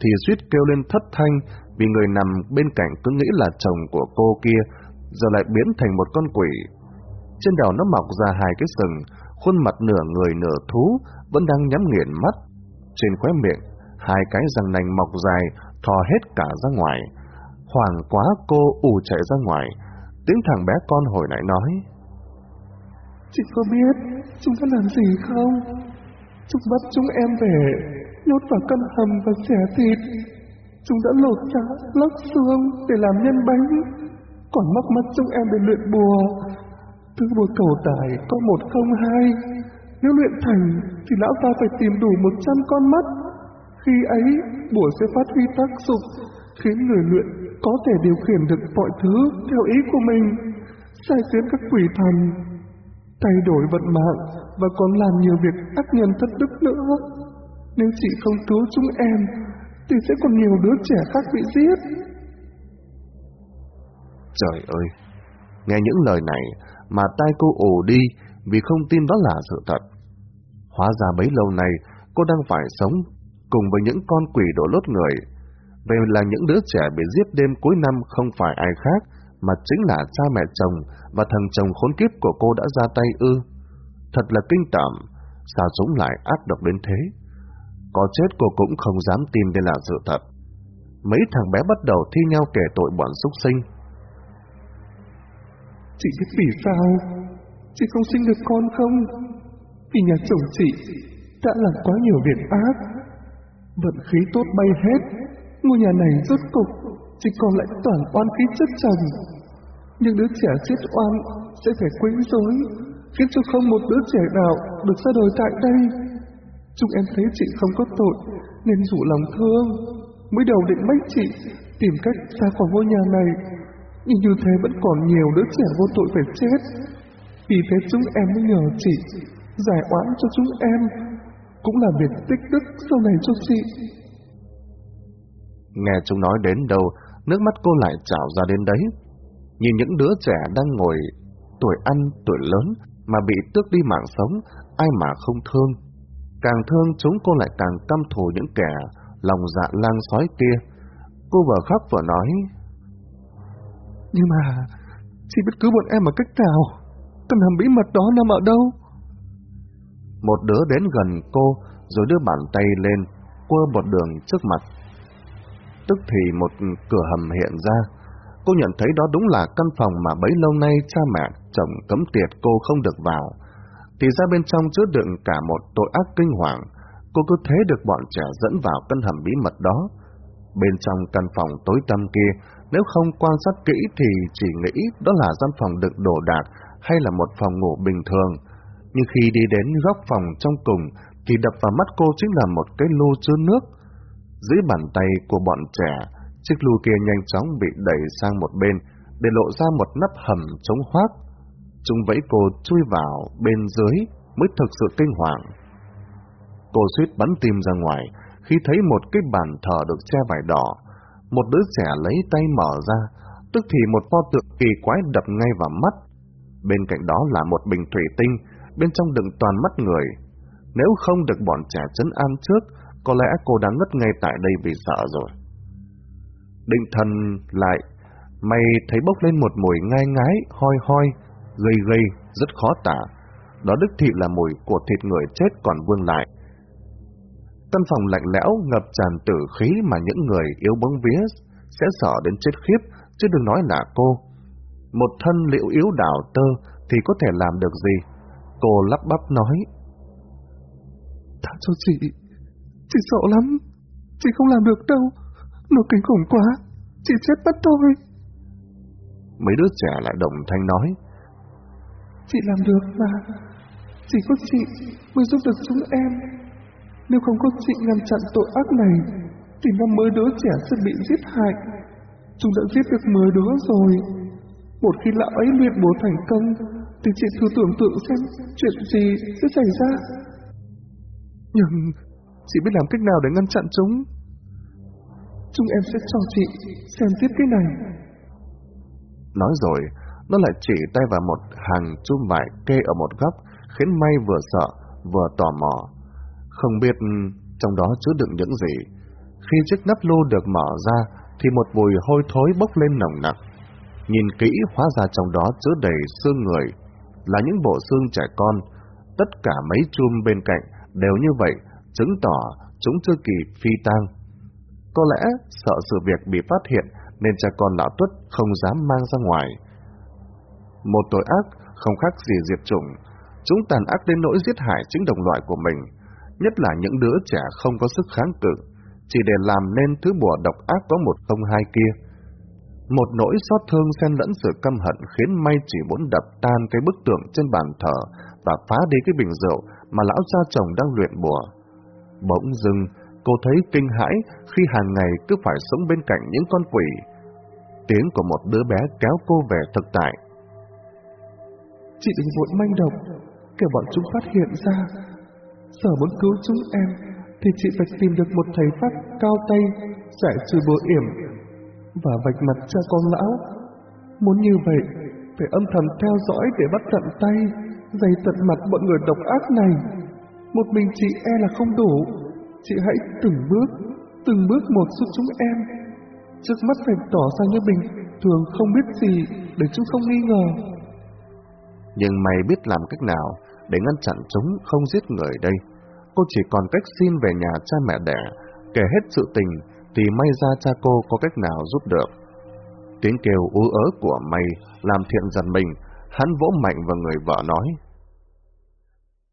thì suýt kêu lên thất thanh vì người nằm bên cạnh cứ nghĩ là chồng của cô kia, giờ lại biến thành một con quỷ. Trên đầu nó mọc ra hai cái sừng, khuôn mặt nửa người nửa thú vẫn đang nhắm nghiền mắt. Trên khóe miệng, hai cái răng nành mọc dài thò hết cả ra ngoài. Hoàng quá cô ù chạy ra ngoài, tiếng thằng bé con hồi nãy nói. Chị có biết chúng ta làm gì không? Chúng bắt chúng em về, nhốt vào căn hầm và xẻ thịt. Chúng đã lột da, lóc xương để làm nhân bánh, còn mắc mắt chúng em để luyện bùa. Thứ bùa cầu tài có một không hai. Nếu luyện thành thì lão ta phải tìm đủ một trăm con mắt. Khi ấy, bùa sẽ phát huy tác dụng, khiến người luyện có thể điều khiển được mọi thứ theo ý của mình, sai khiến các quỷ thần, thay đổi vận mạng và còn làm nhiều việc ác nhân thất đức nữa. Nếu chị không cứu chúng em, thì sẽ còn nhiều đứa trẻ khác bị giết. Trời ơi! Nghe những lời này mà tai cô ồ đi vì không tin đó là sự thật. Hóa ra bấy lâu nay cô đang phải sống cùng với những con quỷ đổ lốt người. Vậy là những đứa trẻ bị giết đêm cuối năm không phải ai khác mà chính là cha mẹ chồng và thằng chồng khốn kiếp của cô đã ra tay ư. Thật là kinh tởm, sao chúng lại ác độc đến thế? Có chết cô cũng không dám tin đây là sự thật. Mấy thằng bé bắt đầu thi nhau kể tội bọn súc sinh. Chị biết vì sao chị không sinh được con không? Vì nhà chồng chị đã làm quá nhiều việc ác. Vận khí tốt bay hết, ngôi nhà này rốt cục chỉ còn lại toàn oan khí chất chồng. Nhưng đứa trẻ chết oan sẽ phải quấy rối, khiến cho không một đứa trẻ nào được ra đời tại đây. Chúng em thấy chị không có tội, nên rủ lòng thương, mới đầu định mấy chị tìm cách ra khỏi ngôi nhà này. Nhưng như thế vẫn còn nhiều đứa trẻ vô tội phải chết. Vì thế chúng em mới nhờ chị giải oán cho chúng em, cũng là việc tích đức sau này cho chị. Nghe chúng nói đến đâu, nước mắt cô lại trào ra đến đấy. Nhìn những đứa trẻ đang ngồi tuổi ăn, tuổi lớn mà bị tước đi mạng sống, ai mà không thương. Càng thương chúng cô lại càng căm thù những kẻ lòng dạ lang sói kia. Cô vừa khóc vừa nói. Nhưng mà, chị biết cứu bọn em bằng cách nào? Căn hầm bí mật đó nằm ở đâu? Một đứa đến gần cô, rồi đưa bàn tay lên, quơ một đường trước mặt. Tức thì một cửa hầm hiện ra. Cô nhận thấy đó đúng là căn phòng mà bấy lâu nay cha mẹ, chồng cấm tiệt cô không được vào. Thì ra bên trong chứa đựng cả một tội ác kinh hoàng. Cô cứ thế được bọn trẻ dẫn vào căn hầm bí mật đó. Bên trong căn phòng tối tăm kia, nếu không quan sát kỹ thì chỉ nghĩ đó là gian phòng đựng đồ đạc hay là một phòng ngủ bình thường. Nhưng khi đi đến góc phòng trong cùng thì đập vào mắt cô chính là một cái lô chứa nước. Dưới bàn tay của bọn trẻ, chiếc lu kia nhanh chóng bị đẩy sang một bên để lộ ra một nắp hầm chống hoác. Chúng vẫy cô chui vào bên dưới mới thực sự kinh hoàng. Cô suýt bắn tim ra ngoài khi thấy một cái bàn thờ được che vải đỏ. Một đứa trẻ lấy tay mở ra, tức thì một pho tượng kỳ quái đập ngay vào mắt. Bên cạnh đó là một bình thủy tinh, bên trong đựng toàn mắt người. Nếu không được bọn trẻ chấn an trước, có lẽ cô đã ngất ngay tại đây vì sợ rồi. Định thần lại, mày thấy bốc lên một mùi ngai ngái, hoi hoi, gây gây, rất khó tả. Đó đích thị là mùi của thịt người chết còn vương lại. Căn phòng lạnh lẽo ngập tràn tử khí mà những người yếu bóng vía sẽ sợ đến chết khiếp, chứ đừng nói là cô. Một thân liệu yếu đảo tơ thì có thể làm được gì? Cô lắp bắp nói. Tha cho chị, chị sợ lắm, chị không làm được đâu, nó kinh khủng quá, chị chết mất thôi. Mấy đứa trẻ lại đồng thanh nói. Chị làm được mà, chỉ có chị mới giúp được chúng em. Nếu không có chị ngăn chặn tội ác này, thì năm mươi đứa trẻ sẽ bị giết hại. Chúng đã giết được 10 đứa rồi. Một khi lão ấy luyện bố thành công, thì chị thử tưởng tượng xem chuyện gì sẽ xảy ra. Nhưng chị biết làm cách nào để ngăn chặn chúng. Chúng em sẽ cho chị xem tiếp cái này. Nói rồi, nó lại chỉ tay vào một hàng chum vải kê ở một góc, khiến May vừa sợ, vừa tò mò. Không biết trong đó chứa đựng những gì. Khi chiếc nắp lô được mở ra, thì một mùi hôi thối bốc lên nồng nặc. Nhìn kỹ hóa ra trong đó chứa đầy xương người, là những bộ xương trẻ con. Tất cả mấy chum bên cạnh đều như vậy, chứng tỏ chúng chưa kịp phi tang. Có lẽ sợ sự việc bị phát hiện nên cha con lão tuất không dám mang ra ngoài. Một tội ác không khác gì diệt chủng, chúng tàn ác đến nỗi giết hại chính đồng loại của mình, nhất là những đứa trẻ không có sức kháng cự, chỉ để làm nên thứ bùa độc ác có một không hai kia. Một nỗi xót thương xen lẫn sự căm hận khiến May chỉ muốn đập tan cái bức tượng trên bàn thờ và phá đi cái bình rượu mà lão cha chồng đang luyện bùa. Bỗng dưng, cô thấy kinh hãi khi hàng ngày cứ phải sống bên cạnh những con quỷ. Tiếng của một đứa bé kéo cô về thực tại. Chị đừng vội manh động, kẻ bọn chúng phát hiện ra. Sở muốn cứu chúng em, thì chị phải tìm được một thầy pháp cao tay, giải trừ bừa yểm và vạch mặt cha con lão. Muốn như vậy, phải âm thầm theo dõi để bắt tận tay, dày tận mặt bọn người độc ác này. Một mình chị e là không đủ, chị hãy từng bước, từng bước một giúp chúng em. Trước mắt phải tỏ ra như bình thường không biết gì để chúng không nghi ngờ. Nhưng mày biết làm cách nào để ngăn chặn chúng không giết người đây? Cô chỉ còn cách xin về nhà cha mẹ đẻ, kể hết sự tình thì may ra cha cô có cách nào giúp được. Tiếng kêu ú ớ của mày làm thiện dần mình, hắn vỗ mạnh vào người vợ nói.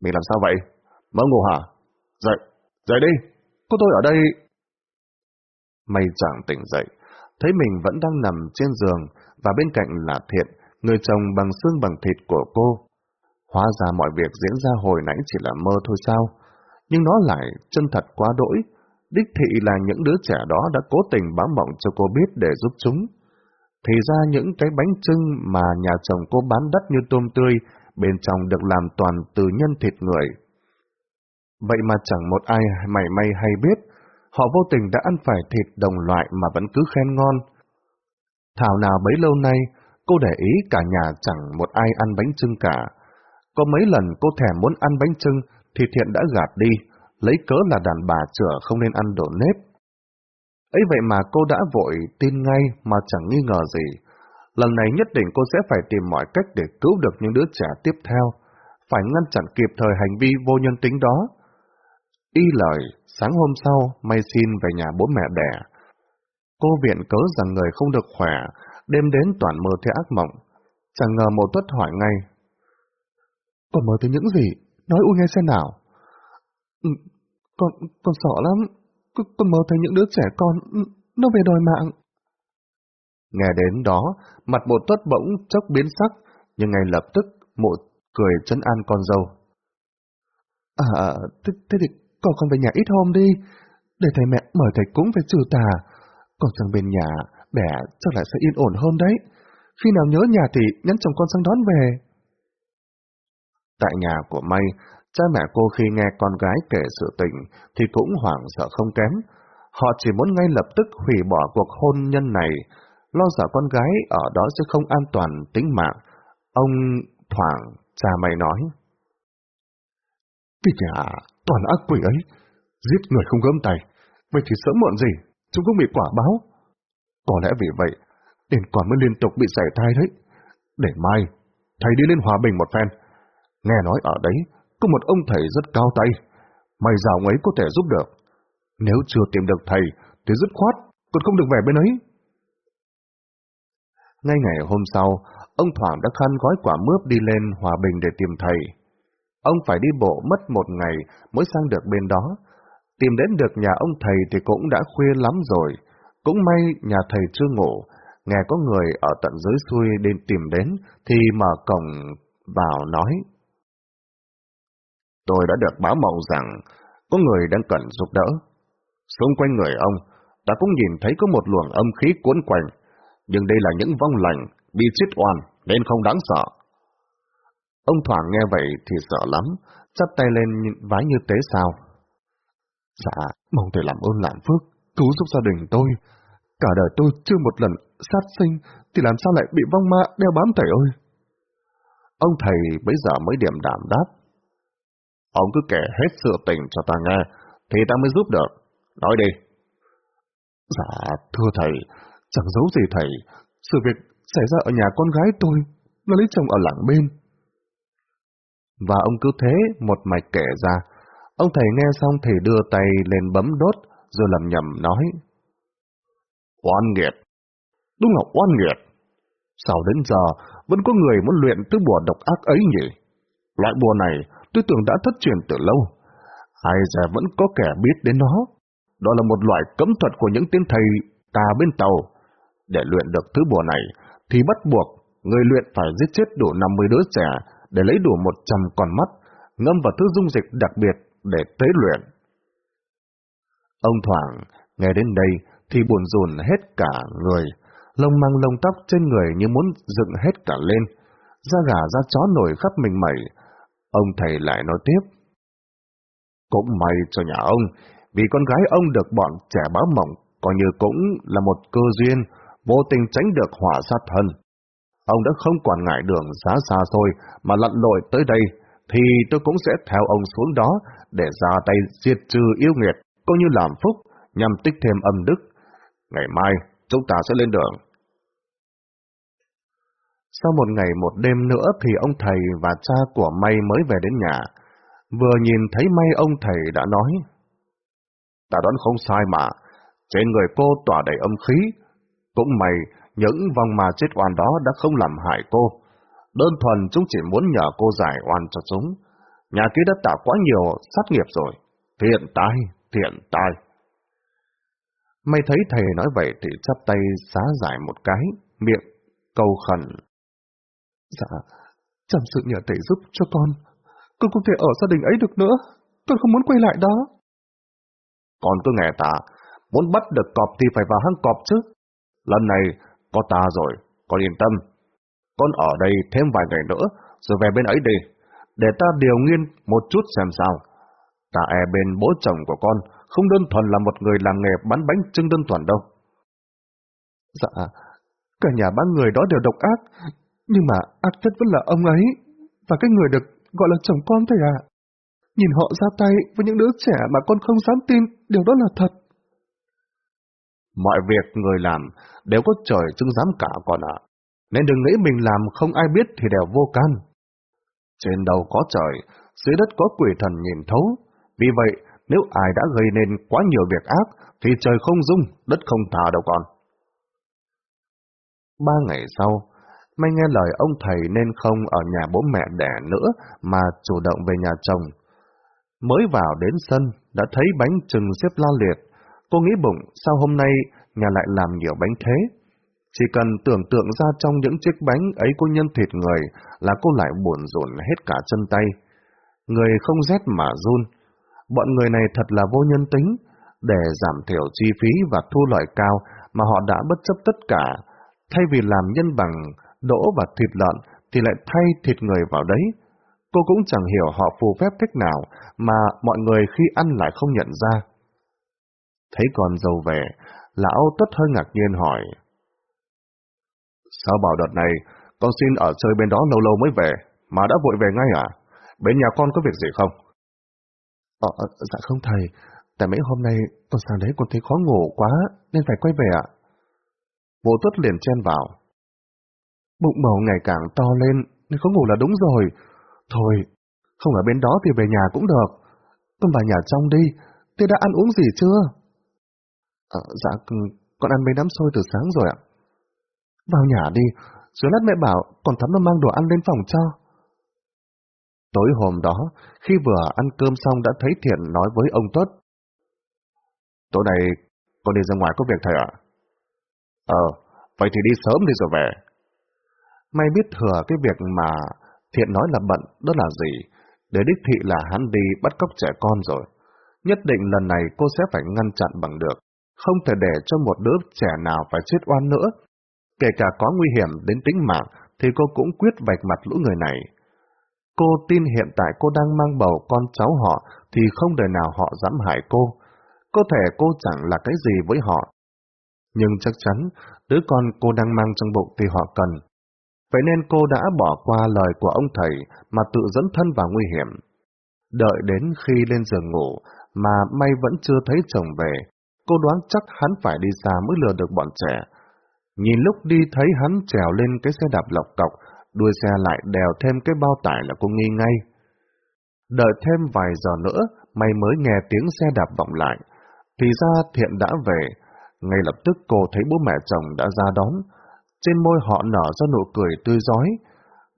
Mình làm sao vậy? Mơ ngủ hả? Dậy, dậy đi, có tôi ở đây. Mày chẳng tỉnh dậy, thấy mình vẫn đang nằm trên giường và bên cạnh là thiện, người chồng bằng xương bằng thịt của cô. Hóa ra mọi việc diễn ra hồi nãy chỉ là mơ thôi sao? Nhưng nó lại chân thật quá đỗi. Đích thị là những đứa trẻ đó đã cố tình báo mộng cho cô biết để giúp chúng. Thì ra những cái bánh trưng mà nhà chồng cô bán đắt như tôm tươi, bên trong được làm toàn từ nhân thịt người. Vậy mà chẳng một ai mảy may hay biết, họ vô tình đã ăn phải thịt đồng loại mà vẫn cứ khen ngon. Thảo nào bấy lâu nay, cô để ý cả nhà chẳng một ai ăn bánh trưng cả. Có mấy lần cô thèm muốn ăn bánh trưng thì Thiện đã gạt đi, lấy cớ là đàn bà chữa không nên ăn đồ nếp. ấy vậy mà cô đã vội tin ngay mà chẳng nghi ngờ gì. Lần này nhất định cô sẽ phải tìm mọi cách để cứu được những đứa trẻ tiếp theo, phải ngăn chặn kịp thời hành vi vô nhân tính đó. Y lời, sáng hôm sau, may xin về nhà bố mẹ đẻ. Cô viện cớ rằng người không được khỏe, đêm đến toàn mơ thấy ác mộng. Chẳng ngờ một tuất hỏi ngay. Còn mơ thấy những gì? Nói u nghe xem nào. Ừ, con, con sợ lắm. Con, con mơ thấy những đứa trẻ con, ừ, nó về đòi mạng. Nghe đến đó, mặt bộ tuất bỗng chốc biến sắc, nhưng ngay lập tức mụ cười chân an con dâu. À, à thế, thế thì con con về nhà ít hôm đi, để thầy mẹ mời thầy cúng về trừ tà. Con sang bên nhà, bẻ chắc lại sẽ yên ổn hơn đấy. Khi nào nhớ nhà thì nhắn chồng con sang đón về. Tại nhà của May, cha mẹ cô khi nghe con gái kể sự tình thì cũng hoảng sợ không kém. Họ chỉ muốn ngay lập tức hủy bỏ cuộc hôn nhân này, lo sợ con gái ở đó sẽ không an toàn tính mạng. Ông Thoảng, cha mày nói. Cái nhà toàn ác quỷ ấy, giết người không gớm tay, vậy thì sớm muộn gì, chúng cũng bị quả báo. Có lẽ vì vậy, đền quả mới liên tục bị giải thai đấy. Để mai, thầy đi lên hòa bình một phen. Nghe nói ở đấy, có một ông thầy rất cao tay, mày giàu ấy có thể giúp được. Nếu chưa tìm được thầy, thì dứt khoát, còn không được về bên ấy. Ngay ngày hôm sau, ông Thoảng đã khăn gói quả mướp đi lên Hòa Bình để tìm thầy. Ông phải đi bộ mất một ngày mới sang được bên đó. Tìm đến được nhà ông thầy thì cũng đã khuya lắm rồi. Cũng may nhà thầy chưa ngủ, nghe có người ở tận dưới xuôi đến tìm đến thì mở cổng vào nói. Tôi đã được báo mộng rằng có người đang cần giúp đỡ. Xung quanh người ông, ta cũng nhìn thấy có một luồng âm khí cuốn quanh, nhưng đây là những vong lành bị chết oan nên không đáng sợ. Ông Thoảng nghe vậy thì sợ lắm, chắp tay lên vái như tế sao. Dạ, mong thầy làm ơn làm phước, cứu giúp gia đình tôi. Cả đời tôi chưa một lần sát sinh, thì làm sao lại bị vong ma đeo bám thầy ơi? Ông thầy bây giờ mới điểm đảm đáp. Ông cứ kể hết sự tình cho ta nghe, thì ta mới giúp được. Nói đi. Dạ, thưa thầy, chẳng giấu gì thầy. Sự việc xảy ra ở nhà con gái tôi, nó lấy chồng ở làng bên. Và ông cứ thế, một mạch kể ra. Ông thầy nghe xong thì đưa tay lên bấm đốt, rồi lầm nhầm nói. Oan nghiệt! Đúng là oan nghiệt! Sao đến giờ vẫn có người muốn luyện thứ bùa độc ác ấy nhỉ? Loại bùa này tôi tưởng đã thất truyền từ lâu. Ai giờ vẫn có kẻ biết đến nó. Đó là một loại cấm thuật của những tên thầy tà bên tàu. Để luyện được thứ bùa này, thì bắt buộc người luyện phải giết chết đủ 50 đứa trẻ để lấy đủ 100 con mắt, ngâm vào thứ dung dịch đặc biệt để tế luyện. Ông Thoảng nghe đến đây thì buồn rùn hết cả người, lông mang lông tóc trên người như muốn dựng hết cả lên, da gà da chó nổi khắp mình mẩy. Ông thầy lại nói tiếp. Cũng may cho nhà ông, vì con gái ông được bọn trẻ báo mộng, coi như cũng là một cơ duyên, vô tình tránh được hỏa sát thân. Ông đã không quản ngại đường giá xa xôi mà lặn lội tới đây, thì tôi cũng sẽ theo ông xuống đó để ra tay diệt trừ yêu nghiệt, coi như làm phúc, nhằm tích thêm âm đức. Ngày mai, chúng ta sẽ lên đường. Sau một ngày một đêm nữa thì ông thầy và cha của May mới về đến nhà. Vừa nhìn thấy May ông thầy đã nói, Ta đoán không sai mà, trên người cô tỏa đầy âm khí. Cũng may, những vong ma chết oan đó đã không làm hại cô. Đơn thuần chúng chỉ muốn nhờ cô giải oan cho chúng. Nhà kia đã tạo quá nhiều sát nghiệp rồi. Thiện tai, thiện tai. mày thấy thầy nói vậy thì chắp tay xá giải một cái, miệng, cầu khẩn. Dạ, chẳng sự nhờ thầy giúp cho con. Con không thể ở gia đình ấy được nữa. Con không muốn quay lại đó. Con cứ nghe ta, muốn bắt được cọp thì phải vào hang cọp chứ. Lần này, có ta rồi, con yên tâm. Con ở đây thêm vài ngày nữa, rồi về bên ấy đi, để ta điều nghiên một chút xem sao. Ta e bên bố chồng của con không đơn thuần là một người làm nghề bán bánh trưng đơn thuần đâu. Dạ, cả nhà ba người đó đều độc ác, nhưng mà ác nhất vẫn là ông ấy, và cái người được gọi là chồng con thôi à. Nhìn họ ra tay với những đứa trẻ mà con không dám tin, điều đó là thật. Mọi việc người làm đều có trời chứng giám cả còn ạ. Nên đừng nghĩ mình làm không ai biết thì đều vô can. Trên đầu có trời, dưới đất có quỷ thần nhìn thấu. Vì vậy, nếu ai đã gây nên quá nhiều việc ác, thì trời không dung, đất không thả đâu còn. Ba ngày sau, May nghe lời ông thầy nên không ở nhà bố mẹ đẻ nữa mà chủ động về nhà chồng. Mới vào đến sân, đã thấy bánh trừng xếp la liệt. Cô nghĩ bụng, sao hôm nay nhà lại làm nhiều bánh thế? Chỉ cần tưởng tượng ra trong những chiếc bánh ấy có nhân thịt người là cô lại buồn rộn hết cả chân tay. Người không rét mà run. Bọn người này thật là vô nhân tính. Để giảm thiểu chi phí và thu lợi cao mà họ đã bất chấp tất cả. Thay vì làm nhân bằng đỗ và thịt lợn thì lại thay thịt người vào đấy. Cô cũng chẳng hiểu họ phù phép cách nào mà mọi người khi ăn lại không nhận ra. Thấy con dâu về, lão tất hơi ngạc nhiên hỏi. Sao bảo đợt này, con xin ở chơi bên đó lâu lâu mới về, mà đã vội về ngay à? Bên nhà con có việc gì không? Ờ, ờ dạ không thầy, tại mấy hôm nay con sang đấy con thấy khó ngủ quá, nên phải quay về ạ. Vô tuất liền chen vào. Bụng bầu ngày càng to lên, nên khó ngủ là đúng rồi. Thôi, không ở bên đó thì về nhà cũng được. Con vào nhà trong đi, thế đã ăn uống gì chưa? À, dạ, ừ, con ăn mấy đám xôi từ sáng rồi ạ. Vào nhà đi, rồi lát mẹ bảo còn Thắm nó mang đồ ăn lên phòng cho. Tối hôm đó, khi vừa ăn cơm xong đã thấy Thiện nói với ông Tuất. Tối nay, con đi ra ngoài có việc thầy ạ? Ờ, vậy thì đi sớm đi rồi về. May biết thừa cái việc mà Thiện nói là bận, đó là gì? Để đích thị là hắn đi bắt cóc trẻ con rồi. Nhất định lần này cô sẽ phải ngăn chặn bằng được. Không thể để cho một đứa trẻ nào phải chết oan nữa. Kể cả có nguy hiểm đến tính mạng, thì cô cũng quyết vạch mặt lũ người này. Cô tin hiện tại cô đang mang bầu con cháu họ, thì không đời nào họ dám hại cô. Có thể cô chẳng là cái gì với họ. Nhưng chắc chắn, đứa con cô đang mang trong bụng thì họ cần. Vậy nên cô đã bỏ qua lời của ông thầy mà tự dẫn thân vào nguy hiểm. Đợi đến khi lên giường ngủ mà may vẫn chưa thấy chồng về, Cô đoán chắc hắn phải đi xa mới lừa được bọn trẻ. Nhìn lúc đi thấy hắn trèo lên cái xe đạp lọc cọc, đuôi xe lại đèo thêm cái bao tải là cô nghi ngay. Đợi thêm vài giờ nữa, mày mới nghe tiếng xe đạp vọng lại. Thì ra Thiện đã về. Ngay lập tức cô thấy bố mẹ chồng đã ra đón. Trên môi họ nở ra nụ cười tươi giói.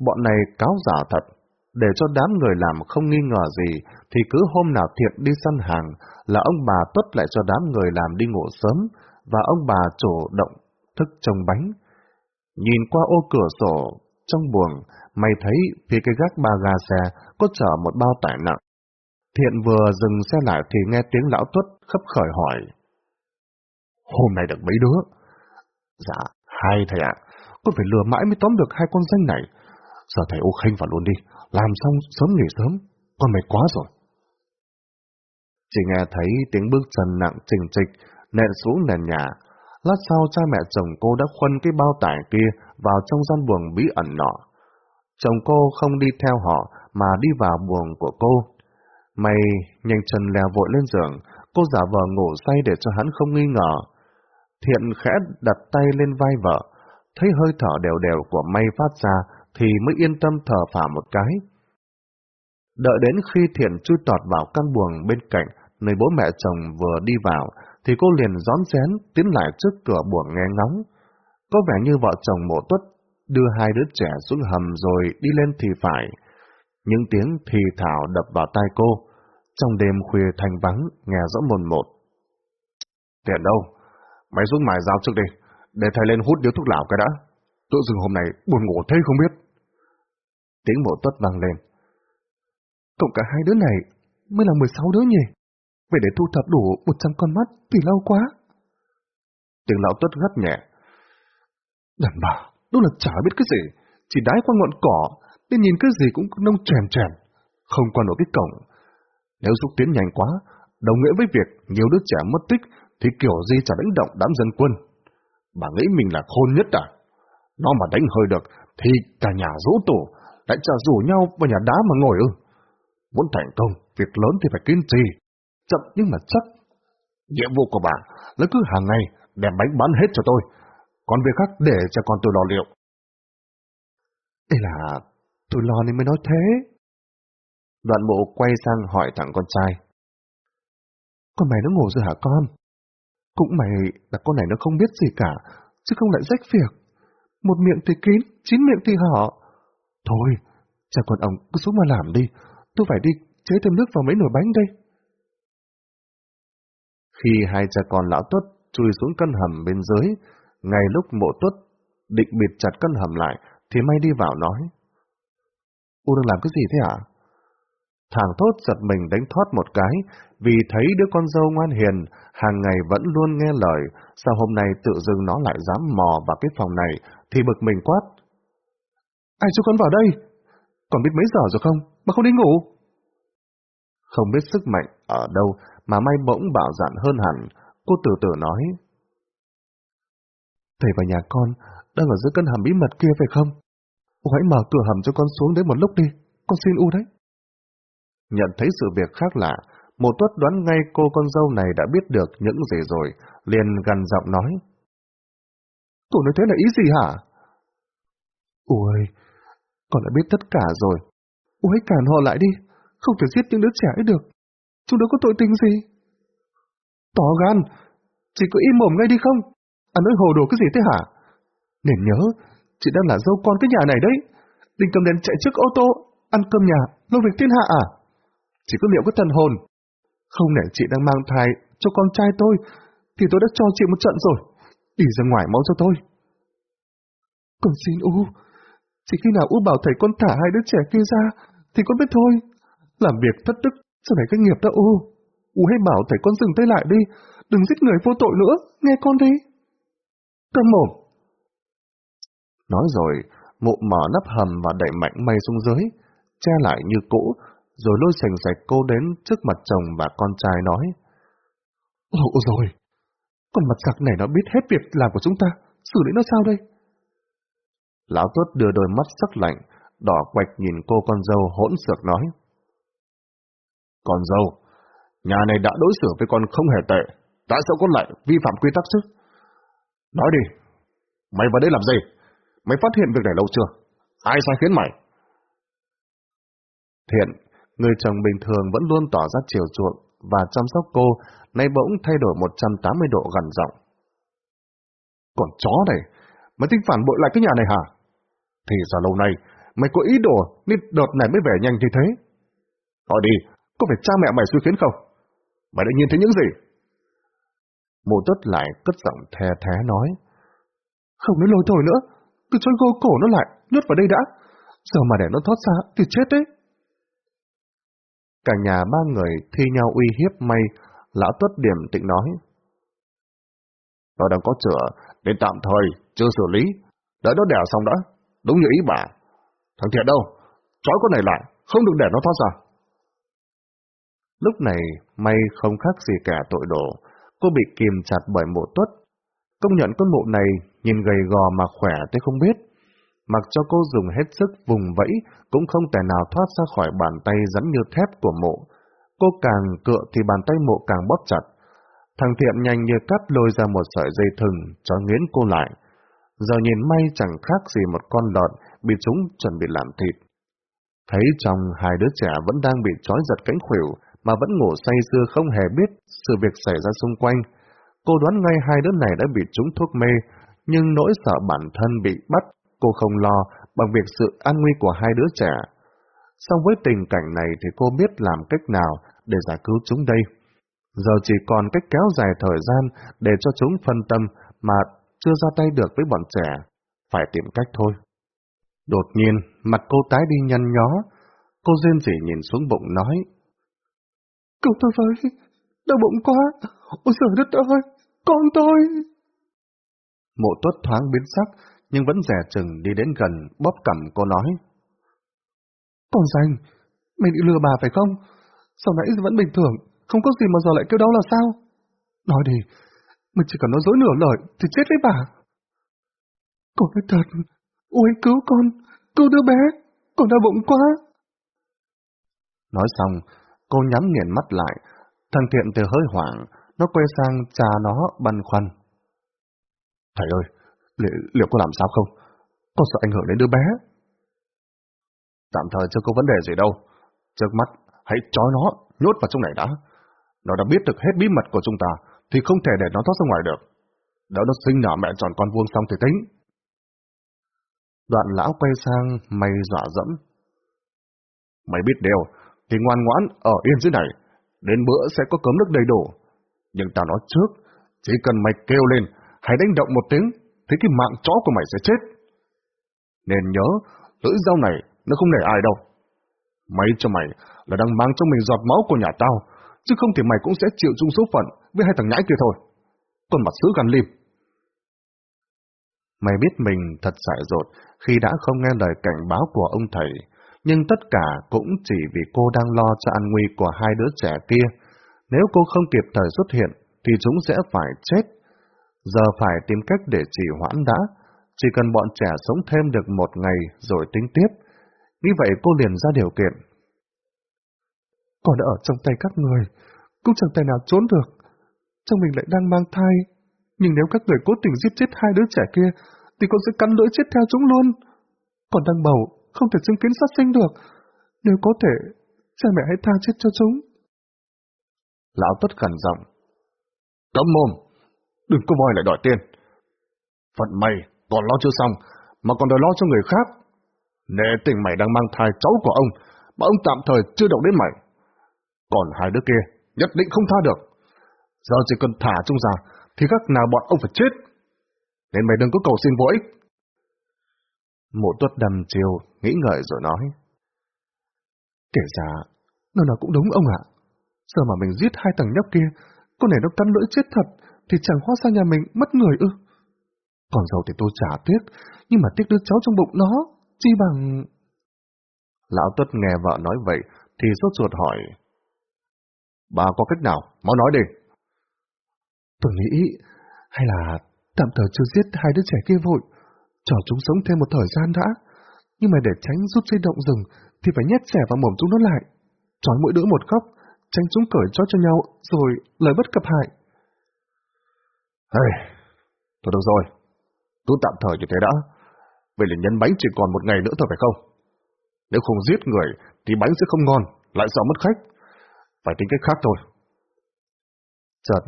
Bọn này cáo giả thật. Để cho đám người làm không nghi ngờ gì, thì cứ hôm nào Thiện đi săn hàng là ông bà tuất lại cho đám người làm đi ngủ sớm, và ông bà chủ động thức trồng bánh. Nhìn qua ô cửa sổ, trong buồng, mày thấy phía cái gác ba ga xe có chở một bao tải nặng. Thiện vừa dừng xe lại thì nghe tiếng lão tuất khấp khởi hỏi. Hôm nay được mấy đứa? Dạ, hai thầy ạ. Con phải lừa mãi mới tóm được hai con danh này. Giờ thầy ô khinh vào luôn đi. Làm xong sớm nghỉ sớm. Con mệt quá rồi. Chỉ nghe thấy tiếng bước chân nặng trình trịch, nện xuống nền nhà. Lát sau cha mẹ chồng cô đã khuân cái bao tải kia vào trong gian buồng bí ẩn nọ. Chồng cô không đi theo họ mà đi vào buồng của cô. Mày nhanh chân leo vội lên giường, cô giả vờ ngủ say để cho hắn không nghi ngờ. Thiện khẽ đặt tay lên vai vợ, thấy hơi thở đều đều của mây phát ra thì mới yên tâm thở phả một cái. Đợi đến khi Thiện chui tọt vào căn buồng bên cạnh, nơi bố mẹ chồng vừa đi vào, thì cô liền rón rén tiến lại trước cửa buồng nghe ngóng. Có vẻ như vợ chồng mộ tuất đưa hai đứa trẻ xuống hầm rồi đi lên thì phải. Những tiếng thì thảo đập vào tai cô. Trong đêm khuya thanh vắng, nghe rõ mồn một. Tiện đâu? Mày xuống mài dao trước đi, để thầy lên hút điếu thuốc lão cái đã. Tự dưng hôm nay buồn ngủ thế không biết. Tiếng mộ tuất vang lên. Cộng cả hai đứa này mới là 16 đứa nhỉ? Vậy để thu thập đủ 100 con mắt thì lâu quá. Tiếng lão tuất gắt nhẹ. Đàn bà, đúng là chả biết cái gì, chỉ đái qua ngọn cỏ, nên nhìn cái gì cũng nông trèn trèn, không qua nổi cái cổng. Nếu xúc tiến nhanh quá, đồng nghĩa với việc nhiều đứa trẻ mất tích, thì kiểu gì chả đánh động đám dân quân. Bà nghĩ mình là khôn nhất à? Nó mà đánh hơi được, thì cả nhà rũ tổ, lại chả rủ nhau vào nhà đá mà ngồi ư. Muốn thành công, việc lớn thì phải kiên trì, chậm nhưng mà chắc. Nhiệm vụ của bà là cứ hàng ngày đem bánh bán hết cho tôi, còn việc khác để cho con tôi lo liệu. Đây là tôi lo nên mới nói thế. Đoạn bộ quay sang hỏi thằng con trai. Con mày nó ngủ rồi hả con? Cũng mày là con này nó không biết gì cả, chứ không lại rách việc. Một miệng thì kín, chín miệng thì hở. Thôi, cha con ông cứ xuống mà làm đi, tôi phải đi chế thêm nước vào mấy nồi bánh đây. Khi hai cha con lão tuất chui xuống căn hầm bên dưới, ngay lúc mộ tuất định bịt chặt căn hầm lại, thì may đi vào nói. U đang làm cái gì thế hả? Thằng thốt giật mình đánh thoát một cái, vì thấy đứa con dâu ngoan hiền, hàng ngày vẫn luôn nghe lời, sao hôm nay tự dưng nó lại dám mò vào cái phòng này, thì bực mình quát. Ai cho con vào đây? Còn biết mấy giờ rồi không? Mà không đi ngủ? Không biết sức mạnh ở đâu mà may bỗng bạo dạn hơn hẳn, cô từ từ nói. Thầy và nhà con đang ở dưới căn hầm bí mật kia phải không? cô hãy mở cửa hầm cho con xuống đấy một lúc đi, con xin U đấy. Nhận thấy sự việc khác lạ, một tuất đoán ngay cô con dâu này đã biết được những gì rồi, liền gần giọng nói. Cô nói thế là ý gì hả? Ôi, con đã biết tất cả rồi. U hãy cản họ lại đi, không thể giết những đứa trẻ ấy được. Chúng nó có tội tình gì? Tỏ gan, chị có im mồm ngay đi không? À nói hồ đồ cái gì thế hả? Nên nhớ, chị đang là dâu con cái nhà này đấy. Đinh cầm đèn chạy trước ô tô, ăn cơm nhà, lo việc thiên hạ à? chị có liệu có thần hồn. Không nể chị đang mang thai cho con trai tôi, thì tôi đã cho chị một trận rồi. Đi ra ngoài máu cho tôi. Con xin U, chỉ khi nào U bảo thầy con thả hai đứa trẻ kia ra, thì con biết thôi. Làm việc thất đức, sau này cái nghiệp đó U. U hãy bảo thầy con dừng tay lại đi, đừng giết người vô tội nữa, nghe con đi. Cầm mồm. Nói rồi, mụ mở nắp hầm và đẩy mạnh mây xuống dưới, che lại như cũ, rồi lôi sành sạch cô đến trước mặt chồng và con trai nói. Ồ rồi, con mặt giặc này nó biết hết việc làm của chúng ta, xử lý nó sao đây? Lão tuất đưa đôi mắt sắc lạnh, đỏ quạch nhìn cô con dâu hỗn xược nói. Con dâu, nhà này đã đối xử với con không hề tệ, tại sao con lại vi phạm quy tắc chứ? Nói đi, mày vào đây làm gì? Mày phát hiện việc này lâu chưa? Ai sai khiến mày? Thiện, người chồng bình thường vẫn luôn tỏ ra chiều chuộng và chăm sóc cô, nay bỗng thay đổi 180 độ gần giọng. Còn chó này, mày tính phản bội lại cái nhà này hả? Thì sao lâu nay, mày có ý đồ nên đợt này mới về nhanh như thế. Hỏi đi, có phải cha mẹ mày suy khiến không? Mày đã nhìn thấy những gì? Mụ tất lại cất giọng thè thé nói. Không nói lôi thôi nữa, cứ cho gô cổ nó lại, nhốt vào đây đã. Giờ mà để nó thoát ra thì chết đấy. Cả nhà ba người thi nhau uy hiếp may, lão tuất điểm tịnh nói. Nó đang có chữa, nên tạm thời, chưa xử lý, đợi nó đẻ xong đã, đúng như ý bà. Thằng Thiện đâu? Trói con này lại, không được để nó thoát ra. Lúc này, may không khác gì cả tội đổ, cô bị kìm chặt bởi mộ tuất. Công nhận con mộ này nhìn gầy gò mà khỏe tôi không biết. Mặc cho cô dùng hết sức vùng vẫy, cũng không thể nào thoát ra khỏi bàn tay rắn như thép của mộ. Cô càng cựa thì bàn tay mộ càng bóp chặt. Thằng Thiện nhanh như cắt lôi ra một sợi dây thừng cho nghiến cô lại. Giờ nhìn may chẳng khác gì một con lợn bị chúng chuẩn bị làm thịt. Thấy chồng hai đứa trẻ vẫn đang bị trói giật cánh khuỷu mà vẫn ngủ say sưa không hề biết sự việc xảy ra xung quanh. Cô đoán ngay hai đứa này đã bị trúng thuốc mê, nhưng nỗi sợ bản thân bị bắt, cô không lo bằng việc sự an nguy của hai đứa trẻ. Song với tình cảnh này thì cô biết làm cách nào để giải cứu chúng đây. Giờ chỉ còn cách kéo dài thời gian để cho chúng phân tâm mà chưa ra tay được với bọn trẻ. Phải tìm cách thôi. Đột nhiên, mặt cô tái đi nhăn nhó. Cô rên rỉ nhìn xuống bụng nói. Cứu tôi với, đau bụng quá. Ôi trời đất ơi, con tôi. Mộ tuất thoáng biến sắc, nhưng vẫn rẻ chừng đi đến gần, bóp cầm cô nói. Con danh, mày bị lừa bà phải không? Sao nãy vẫn bình thường, không có gì mà giờ lại kêu đau là sao? Nói đi, mình chỉ cần nói dối nửa lời thì chết với bà. Con nói thật, ôi cứu con, cứu đứa bé, con đau bụng quá. Nói xong, cô nhắm nghiền mắt lại, thằng thiện từ hơi hoảng, nó quay sang cha nó băn khoăn. Thầy ơi, liệu, liệu có làm sao không? Con sợ ảnh hưởng đến đứa bé. Tạm thời chưa có vấn đề gì đâu. Trước mắt, hãy trói nó, nhốt vào trong này đã. Nó đã biết được hết bí mật của chúng ta, thì không thể để nó thoát ra ngoài được. Đỡ nó sinh nở mẹ tròn con vuông xong thì tính. Đoạn lão quay sang mày dọa dẫm. Mày biết điều, thì ngoan ngoãn ở yên dưới này, đến bữa sẽ có cấm nước đầy đủ. Nhưng tao nói trước, chỉ cần mày kêu lên, hãy đánh động một tiếng, thì cái mạng chó của mày sẽ chết. Nên nhớ, lưỡi dao này nó không nể ai đâu. Mấy cho mày là đang mang trong mình giọt máu của nhà tao, chứ không thì mày cũng sẽ chịu chung số phận với hai thằng nhãi kia thôi. Con mặt sứ gan lim. Mày biết mình thật dại dột khi đã không nghe lời cảnh báo của ông thầy, nhưng tất cả cũng chỉ vì cô đang lo cho an nguy của hai đứa trẻ kia. Nếu cô không kịp thời xuất hiện, thì chúng sẽ phải chết. Giờ phải tìm cách để trì hoãn đã, chỉ cần bọn trẻ sống thêm được một ngày rồi tính tiếp. Như vậy cô liền ra điều kiện. Còn ở trong tay các người, cũng chẳng tay nào trốn được. Trong mình lại đang mang thai, nhưng nếu các người cố tình giết chết hai đứa trẻ kia, thì con sẽ cắn lưỡi chết theo chúng luôn. Còn đang bầu, không thể chứng kiến sát sinh được. Nếu có thể, cha mẹ hãy tha chết cho chúng. Lão Tuất khẩn giọng. Cấm mồm, đừng có voi lại đòi tiền. Phận mày còn lo chưa xong, mà còn đòi lo cho người khác. Nè tình mày đang mang thai cháu của ông, mà ông tạm thời chưa động đến mày. Còn hai đứa kia, nhất định không tha được. Giờ chỉ cần thả chúng ra, thì các nào bọn ông phải chết. Nên mày đừng có cầu xin vô ích. Mộ tuất đầm chiều, nghĩ ngợi rồi nói. Kể ra, nó nào cũng đúng ông ạ. Giờ mà mình giết hai thằng nhóc kia, con này nó cắn lưỡi chết thật, thì chẳng hóa sang nhà mình mất người ư. Còn giàu thì tôi trả tiếc, nhưng mà tiếc đứa cháu trong bụng nó, chi bằng... Lão Tuất nghe vợ nói vậy, thì sốt ruột hỏi. Bà có cách nào? Mau nói đi. Tôi nghĩ, hay là tạm thời chưa giết hai đứa trẻ kia vội, cho chúng sống thêm một thời gian đã. Nhưng mà để tránh rút dây động rừng, thì phải nhét trẻ vào mồm chúng nó lại. Trói mỗi đứa một góc, tránh chúng cởi cho cho nhau, rồi lời bất cập hại. Hey, thôi được rồi, cứ tạm thời như thế đã. Vậy là nhân bánh chỉ còn một ngày nữa thôi phải không? Nếu không giết người thì bánh sẽ không ngon, lại sợ mất khách. Phải tính cách khác thôi. Chợt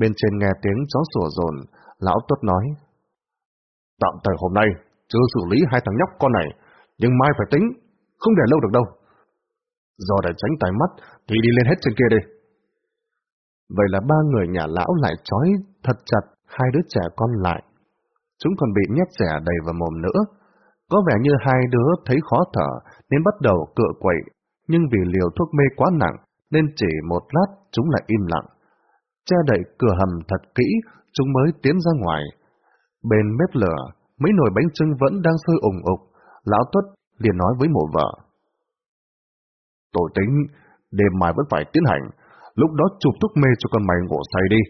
bên trên nghe tiếng chó sủa rồn, lão tuất nói. Tạm thời hôm nay chưa xử lý hai thằng nhóc con này, nhưng mai phải tính, không để lâu được đâu. Do để tránh tai mắt thì đi lên hết trên kia đi. Vậy là ba người nhà lão lại trói thật chặt hai đứa trẻ con lại. Chúng còn bị nhét rẻ đầy vào mồm nữa. Có vẻ như hai đứa thấy khó thở nên bắt đầu cựa quậy, nhưng vì liều thuốc mê quá nặng nên chỉ một lát chúng lại im lặng. Che đậy cửa hầm thật kỹ, chúng mới tiến ra ngoài. Bên bếp lửa, mấy nồi bánh trưng vẫn đang sôi ủng ục. Lão Tuất liền nói với mộ vợ. Tôi tính, đêm mai vẫn phải tiến hành, lúc đó chụp thuốc mê cho con mày ngủ say đi,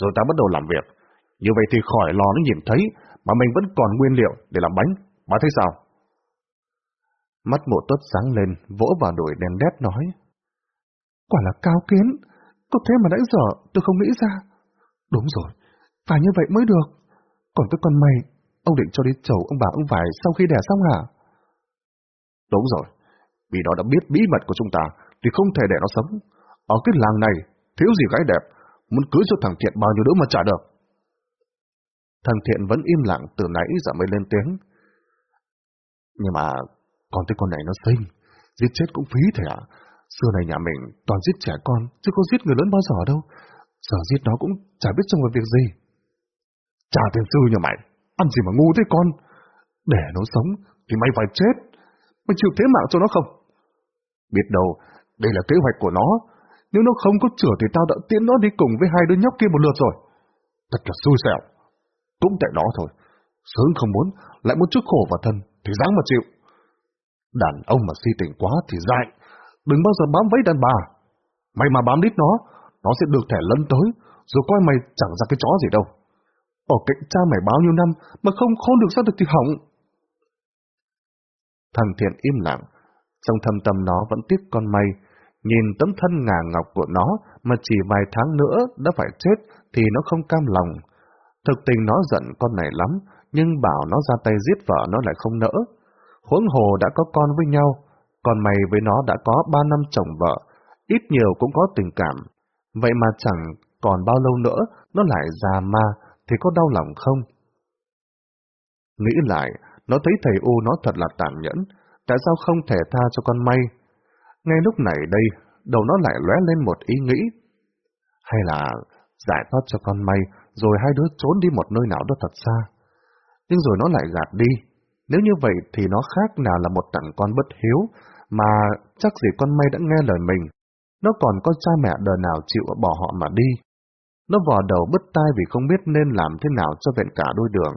rồi ta bắt đầu làm việc. Như vậy thì khỏi lo nó nhìn thấy, mà mình vẫn còn nguyên liệu để làm bánh. Bà thấy sao? Mắt mộ tuất sáng lên, vỗ vào đùi đen đét nói. Quả là cao kiến, có thế mà nãy giờ tôi không nghĩ ra. Đúng rồi, phải như vậy mới được. Còn cái con mày, ông định cho đi chầu ông bà ông vải sau khi đẻ xong hả? Đúng rồi, vì nó đã biết bí mật của chúng ta, thì không thể để nó sống. Ở cái làng này, thiếu gì gái đẹp, muốn cưới cho thằng Thiện bao nhiêu đứa mà trả được. Thằng Thiện vẫn im lặng từ nãy giờ mới lên tiếng. Nhưng mà, còn cái con này nó xinh, giết chết cũng phí thế ạ. À? Xưa này nhà mình toàn giết trẻ con, chứ có giết người lớn bao giờ đâu. Giờ giết nó cũng chả biết trông vào việc gì. Trả tiền sư nhà mày, ăn gì mà ngu thế con. Để nó sống, thì mày phải chết. Mày chịu thế mạng cho nó không? Biết đâu, đây là kế hoạch của nó. Nếu nó không có chữa thì tao đã tiễn nó đi cùng với hai đứa nhóc kia một lượt rồi. Thật là xui xẻo. Cũng tại đó thôi. Sớm không muốn, lại muốn trước khổ vào thân, thì dáng mà chịu. Đàn ông mà si tình quá thì dại. Đừng bao giờ bám vấy đàn bà. Mày mà bám đít nó, nó sẽ được thẻ lân tới, rồi coi mày chẳng ra cái chó gì đâu. Ở cạnh cha mày bao nhiêu năm mà không khôn được ra được thì hỏng. Thằng Thiện im lặng, trong thâm tâm nó vẫn tiếc con mày, nhìn tấm thân ngà ngọc của nó mà chỉ vài tháng nữa đã phải chết thì nó không cam lòng. Thực tình nó giận con này lắm, nhưng bảo nó ra tay giết vợ nó lại không nỡ. Huống hồ đã có con với nhau, còn mày với nó đã có ba năm chồng vợ, ít nhiều cũng có tình cảm. Vậy mà chẳng còn bao lâu nữa nó lại già ma, thì có đau lòng không? Nghĩ lại, nó thấy thầy U nó thật là tàn nhẫn, tại sao không thể tha cho con may? Ngay lúc này đây, đầu nó lại lóe lên một ý nghĩ. Hay là giải thoát cho con may, rồi hai đứa trốn đi một nơi nào đó thật xa. Nhưng rồi nó lại gạt đi. Nếu như vậy thì nó khác nào là một thằng con bất hiếu, mà chắc gì con may đã nghe lời mình. Nó còn có cha mẹ đời nào chịu bỏ họ mà đi. Nó vò đầu bứt tai vì không biết nên làm thế nào cho vẹn cả đôi đường.